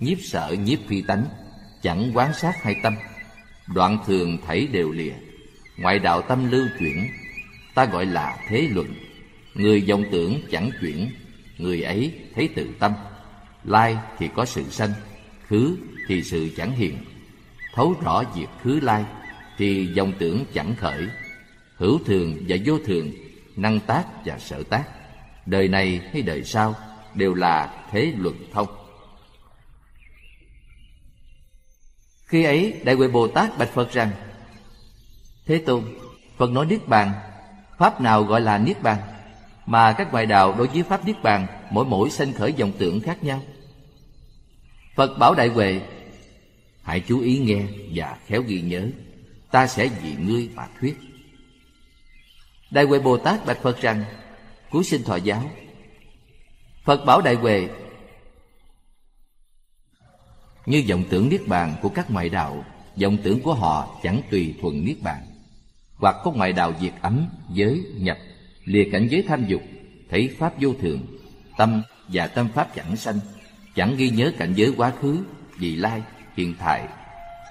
Nhiếp sợ nhiếp phi tánh, Chẳng quán sát hay tâm. Đoạn thường thấy đều lìa, Ngoại đạo tâm lưu chuyển, Ta gọi là thế luận. Người vọng tưởng chẳng chuyển, Người ấy thấy tự tâm. Lai thì có sự sanh, Khứ thì sự chẳng hiện, Thấu rõ việc khứ lai. Thì vọng tưởng chẳng khởi. Hữu thường và vô thường, Năng tác và sở tác. Đời này hay đời sau Đều là thế luận thông. Khi ấy, Đại Huệ Bồ Tát bạch Phật rằng, Thế Tôn, Phật nói Niết Bàn, Pháp nào gọi là Niết Bàn? Mà các ngoại đạo đối với Pháp Niết Bàn Mỗi mỗi sanh khởi dòng tưởng khác nhau. Phật bảo Đại Huệ, Hãy chú ý nghe và khéo ghi nhớ. Ta sẽ vì ngươi mà thuyết. Đại Huệ Bồ Tát bạch Phật rằng cứu sinh thọ giáo. Phật bảo Đại Huệ Như vọng tưởng Niết Bàn của các ngoại đạo vọng tưởng của họ chẳng tùy thuận Niết Bàn. Hoặc có ngoại đạo diệt ấm, giới, nhập Lìa cảnh giới tham dục Thấy Pháp vô thường Tâm và tâm Pháp chẳng sanh Chẳng ghi nhớ cảnh giới quá khứ, vị lai, hiện tại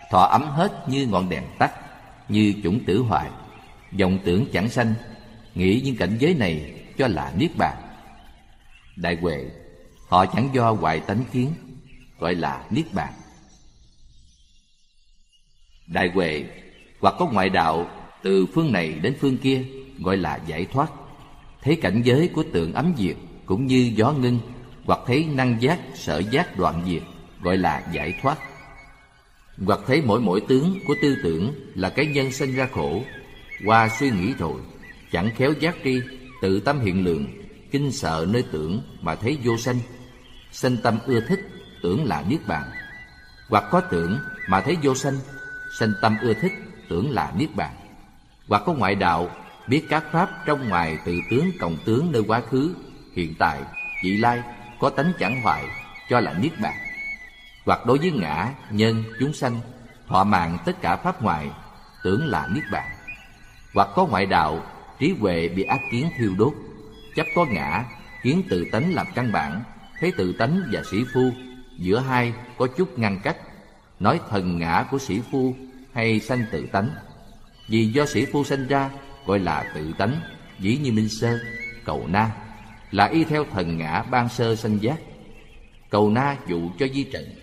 Thọ ấm hết như ngọn đèn tắt. Như chủng tử hoại vọng tưởng chẳng sanh Nghĩ những cảnh giới này cho là Niết Bàn. Đại Huệ Họ chẳng do hoại tánh kiến Gọi là Niết Bàn. Đại Huệ Hoặc có ngoại đạo Từ phương này đến phương kia Gọi là giải thoát. Thấy cảnh giới của tượng ấm diệt Cũng như gió ngưng Hoặc thấy năng giác, sở giác đoạn diệt Gọi là giải thoát. Hoặc thấy mỗi mỗi tướng của tư tưởng Là cái nhân sinh ra khổ Qua suy nghĩ rồi Chẳng khéo giác tri Tự tâm hiện lượng Kinh sợ nơi tưởng mà thấy vô sanh. Sanh tâm ưa thích Tưởng là Niết Bàn. Hoặc có tưởng mà thấy vô sanh Sanh tâm ưa thích tưởng là Niết Bàn. Hoặc có ngoại đạo Biết các pháp trong ngoài từ tướng cộng tướng nơi quá khứ Hiện tại, vị lai Có tánh chẳng hoại cho là Niết Bàn. Hoặc đối với ngã, nhân, chúng sanh Thọ mạng tất cả pháp ngoại Tưởng là Niết Bàn. Hoặc có ngoại đạo trí huệ bị ác kiến thiêu đốt chấp có ngã kiến tự tánh làm căn bản thấy tự tánh và sĩ phu giữa hai có chút ngăn cách nói thần ngã của sĩ phu hay sanh tự tánh. Vì do sĩ phu sanh ra gọi là tự tánh dĩ như minh sơ cầu na là y theo thần ngã ban sơ sanh giác. Cầu na dụ cho di trận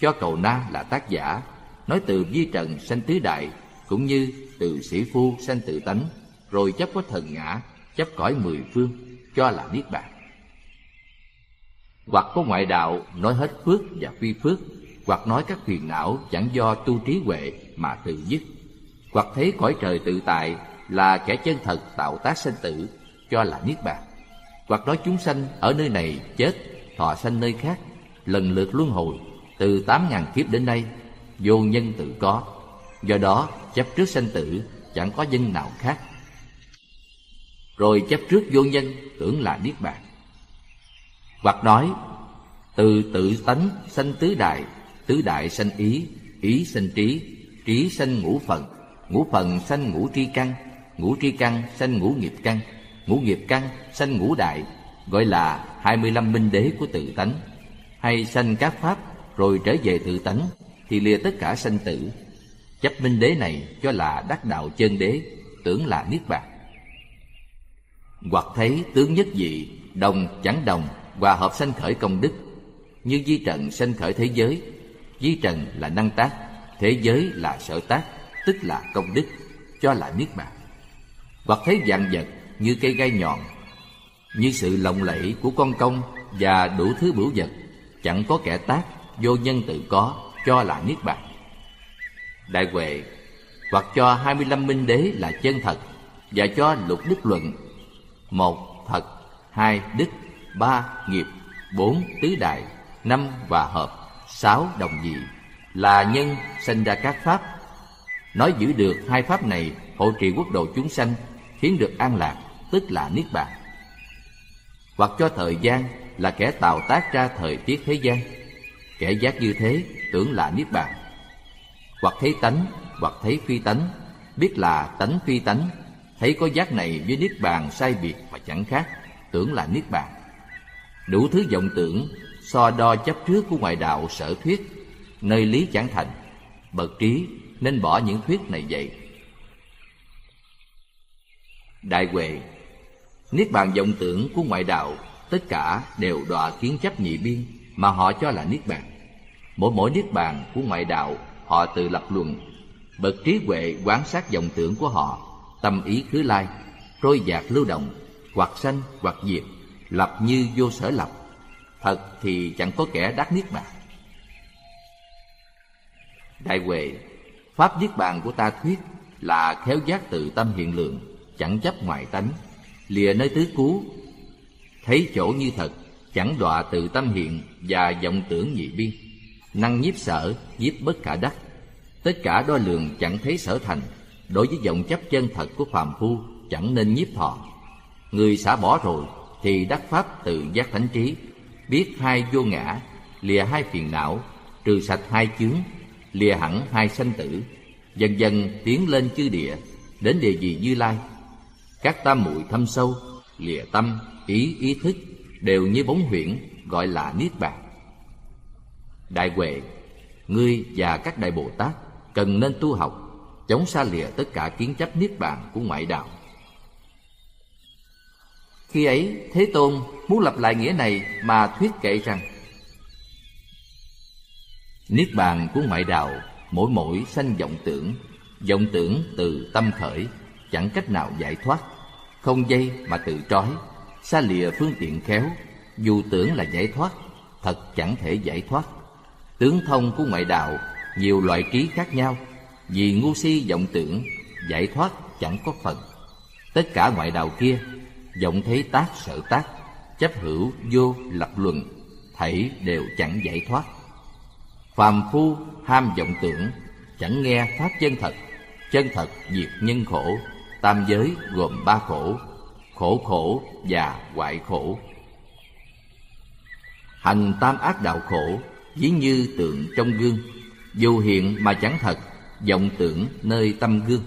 cho cầu na là tác giả, nói từ di trần sanh tứ đại, cũng như từ sĩ phu sanh tự tánh, rồi chấp có thần ngã, chấp cõi mười phương, cho là niết bàn. Hoặc có ngoại đạo nói hết phước và phi phước, hoặc nói các phiền não chẳng do tu trí huệ mà tự dứt. Hoặc thấy cõi trời tự tại là kẻ chân thật tạo tác sanh tử, cho là niết bàn. Hoặc nói chúng sanh ở nơi này chết, thọ sanh nơi khác, lần lượt luân hồi từ tám ngàn kiếp đến nay, vô nhân tự có. Do đó, chấp trước sanh tử, chẳng có nhân nào khác. Rồi chấp trước vô nhân, tưởng là niết bàn. Hoặc nói, từ tự tánh sanh tứ đại tứ đại sanh ý ý sanh trí trí sanh ngũ phần. Ngũ phần sanh ngũ tri căn, ngũ tri căn sanh ngũ nghiệp căn. Ngũ nghiệp căn sanh ngũ đại, gọi là hai mươi lăm minh đế của tự tánh. Hay sanh các pháp rồi trở về tự tánh, thì lìa tất cả sanh tử. Chấp minh đế này cho là đắc đạo chân đế, tưởng là niết bàn. Hoặc thấy tướng nhất dị đồng, chẳng đồng, hòa hợp sanh khởi công đức. Như di trần sanh khởi thế giới, di trần là năng tác, thế giới là sở tác, tức là công đức, cho là niết bàn. Hoặc thấy dạng vật như cây gai nhọn, như sự lộng lẫy của con công và đủ thứ bửu vật, chẳng có kẻ tác vô nhân tự có, cho là niết bàn. Đại huệ, hoặc cho hai mươi lăm minh đế là chân thật, và cho lục đức luận, một thật, hai đức, ba nghiệp, bốn tứ đại, năm hòa hợp, sáu đồng dị là nhân sinh ra các pháp. Nói giữ được hai pháp này, hộ trì quốc độ chúng sanh, khiến được an lạc, tức là niết bàn. Hoặc cho thời gian là kẻ tạo tác ra thời tiết thế gian kẻ giác như thế, tưởng là niết bàn. Hoặc thấy tánh, hoặc thấy phi tánh. Biết là tánh phi tánh, thấy có giác này với niết bàn sai biệt mà chẳng khác, tưởng là niết bàn. Đủ thứ vọng tưởng, so đo chấp trước của ngoại đạo sở thuyết, nơi lý chẳng thành. Bậc trí nên bỏ những thuyết này vậy đại huệ, niết bàn vọng tưởng của ngoại đạo, tất cả đều đọa kiến chấp nhị biên mà họ cho là niết bàn. Mỗi mỗi niết bàn của ngoại đạo, họ tự lập luận, bậc trí huệ quán sát vọng tưởng của họ, tâm ý khứ lai, trôi dạt lưu động, hoặc sanh, hoặc diệt, lập như vô sở lập. Thật thì chẳng có kẻ đắc niết bàn. Đại huệ, pháp niết bàn của ta thuyết là khéo giác tự tâm hiện lượng, chẳng chấp ngoại tánh, lìa nơi tứ cú, thấy chỗ như thật chẳng đọa tự tâm hiện và vọng tưởng nhị biên. Năng nhiếp sở, nhiếp bất cả đắc. Tất cả đo lường chẳng thấy sở thành. Đối với vọng chấp chân thật của phàm phu, chẳng nên nhiếp thọ. Người xả bỏ rồi, thì đắc pháp tự giác thánh trí. Biết hai vô ngã, lìa hai phiền não, trừ sạch hai chướng, lìa hẳn hai sanh tử. Dần dần tiến lên chư địa, đến địa vị như lai. Các tam muội thâm sâu, lìa tâm, ý ý thức đều như bóng huyễn, gọi là niết bàn. Đại huệ, ngươi và các đại bồ tát cần nên tu học, chống xa lìa tất cả kiến chấp niết bàn của ngoại đạo. Khi ấy, thế tôn muốn lập lại nghĩa này mà thuyết kệ rằng, niết bàn của ngoại đạo mỗi mỗi sanh vọng tưởng vọng tưởng từ tâm khởi, chẳng cách nào giải thoát, không dây mà tự trói xa lìa phương tiện khéo, dù tưởng là giải thoát, thật chẳng thể giải thoát. Tướng thông của ngoại đạo, nhiều loại trí khác nhau, vì ngu si vọng tưởng, giải thoát chẳng có phần. Tất cả ngoại đạo kia, vọng thấy tác sở tác, chấp hữu vô lập luận, thảy đều chẳng giải thoát. Phàm phu ham vọng tưởng, chẳng nghe pháp chân thật chân thật diệt nhân khổ, tam giới gồm ba khổ khổ khổ và hoại khổ. Hành tam ác đạo khổ, ví như tượng trong gương. Dù hiện mà chẳng thật, vọng tưởng nơi tâm gương.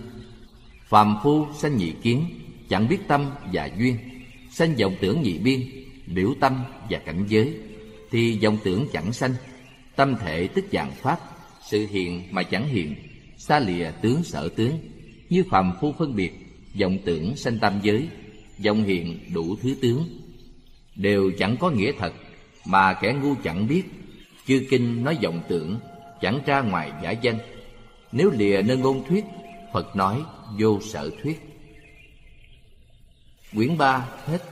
Phàm phu sanh nhị kiến, chẳng biết tâm và duyên. Sanh vọng tưởng nhị biên, biểu tâm và cảnh giới. Thì vọng tưởng chẳng sanh, tâm thể tức dạng pháp. Sự hiện mà chẳng hiện, xa lìa tướng sở tướng. Như phàm phu phân biệt, vọng tưởng sanh tam giới vọng hiện đủ thứ tướng. Đều chẳng có nghĩa thật, mà kẻ ngu chẳng biết. Chư kinh nói vọng tưởng, chẳng ra ngoài giả danh. Nếu lìa nơi ngôn thuyết, phật nói vô sở thuyết. Quyển ba hết.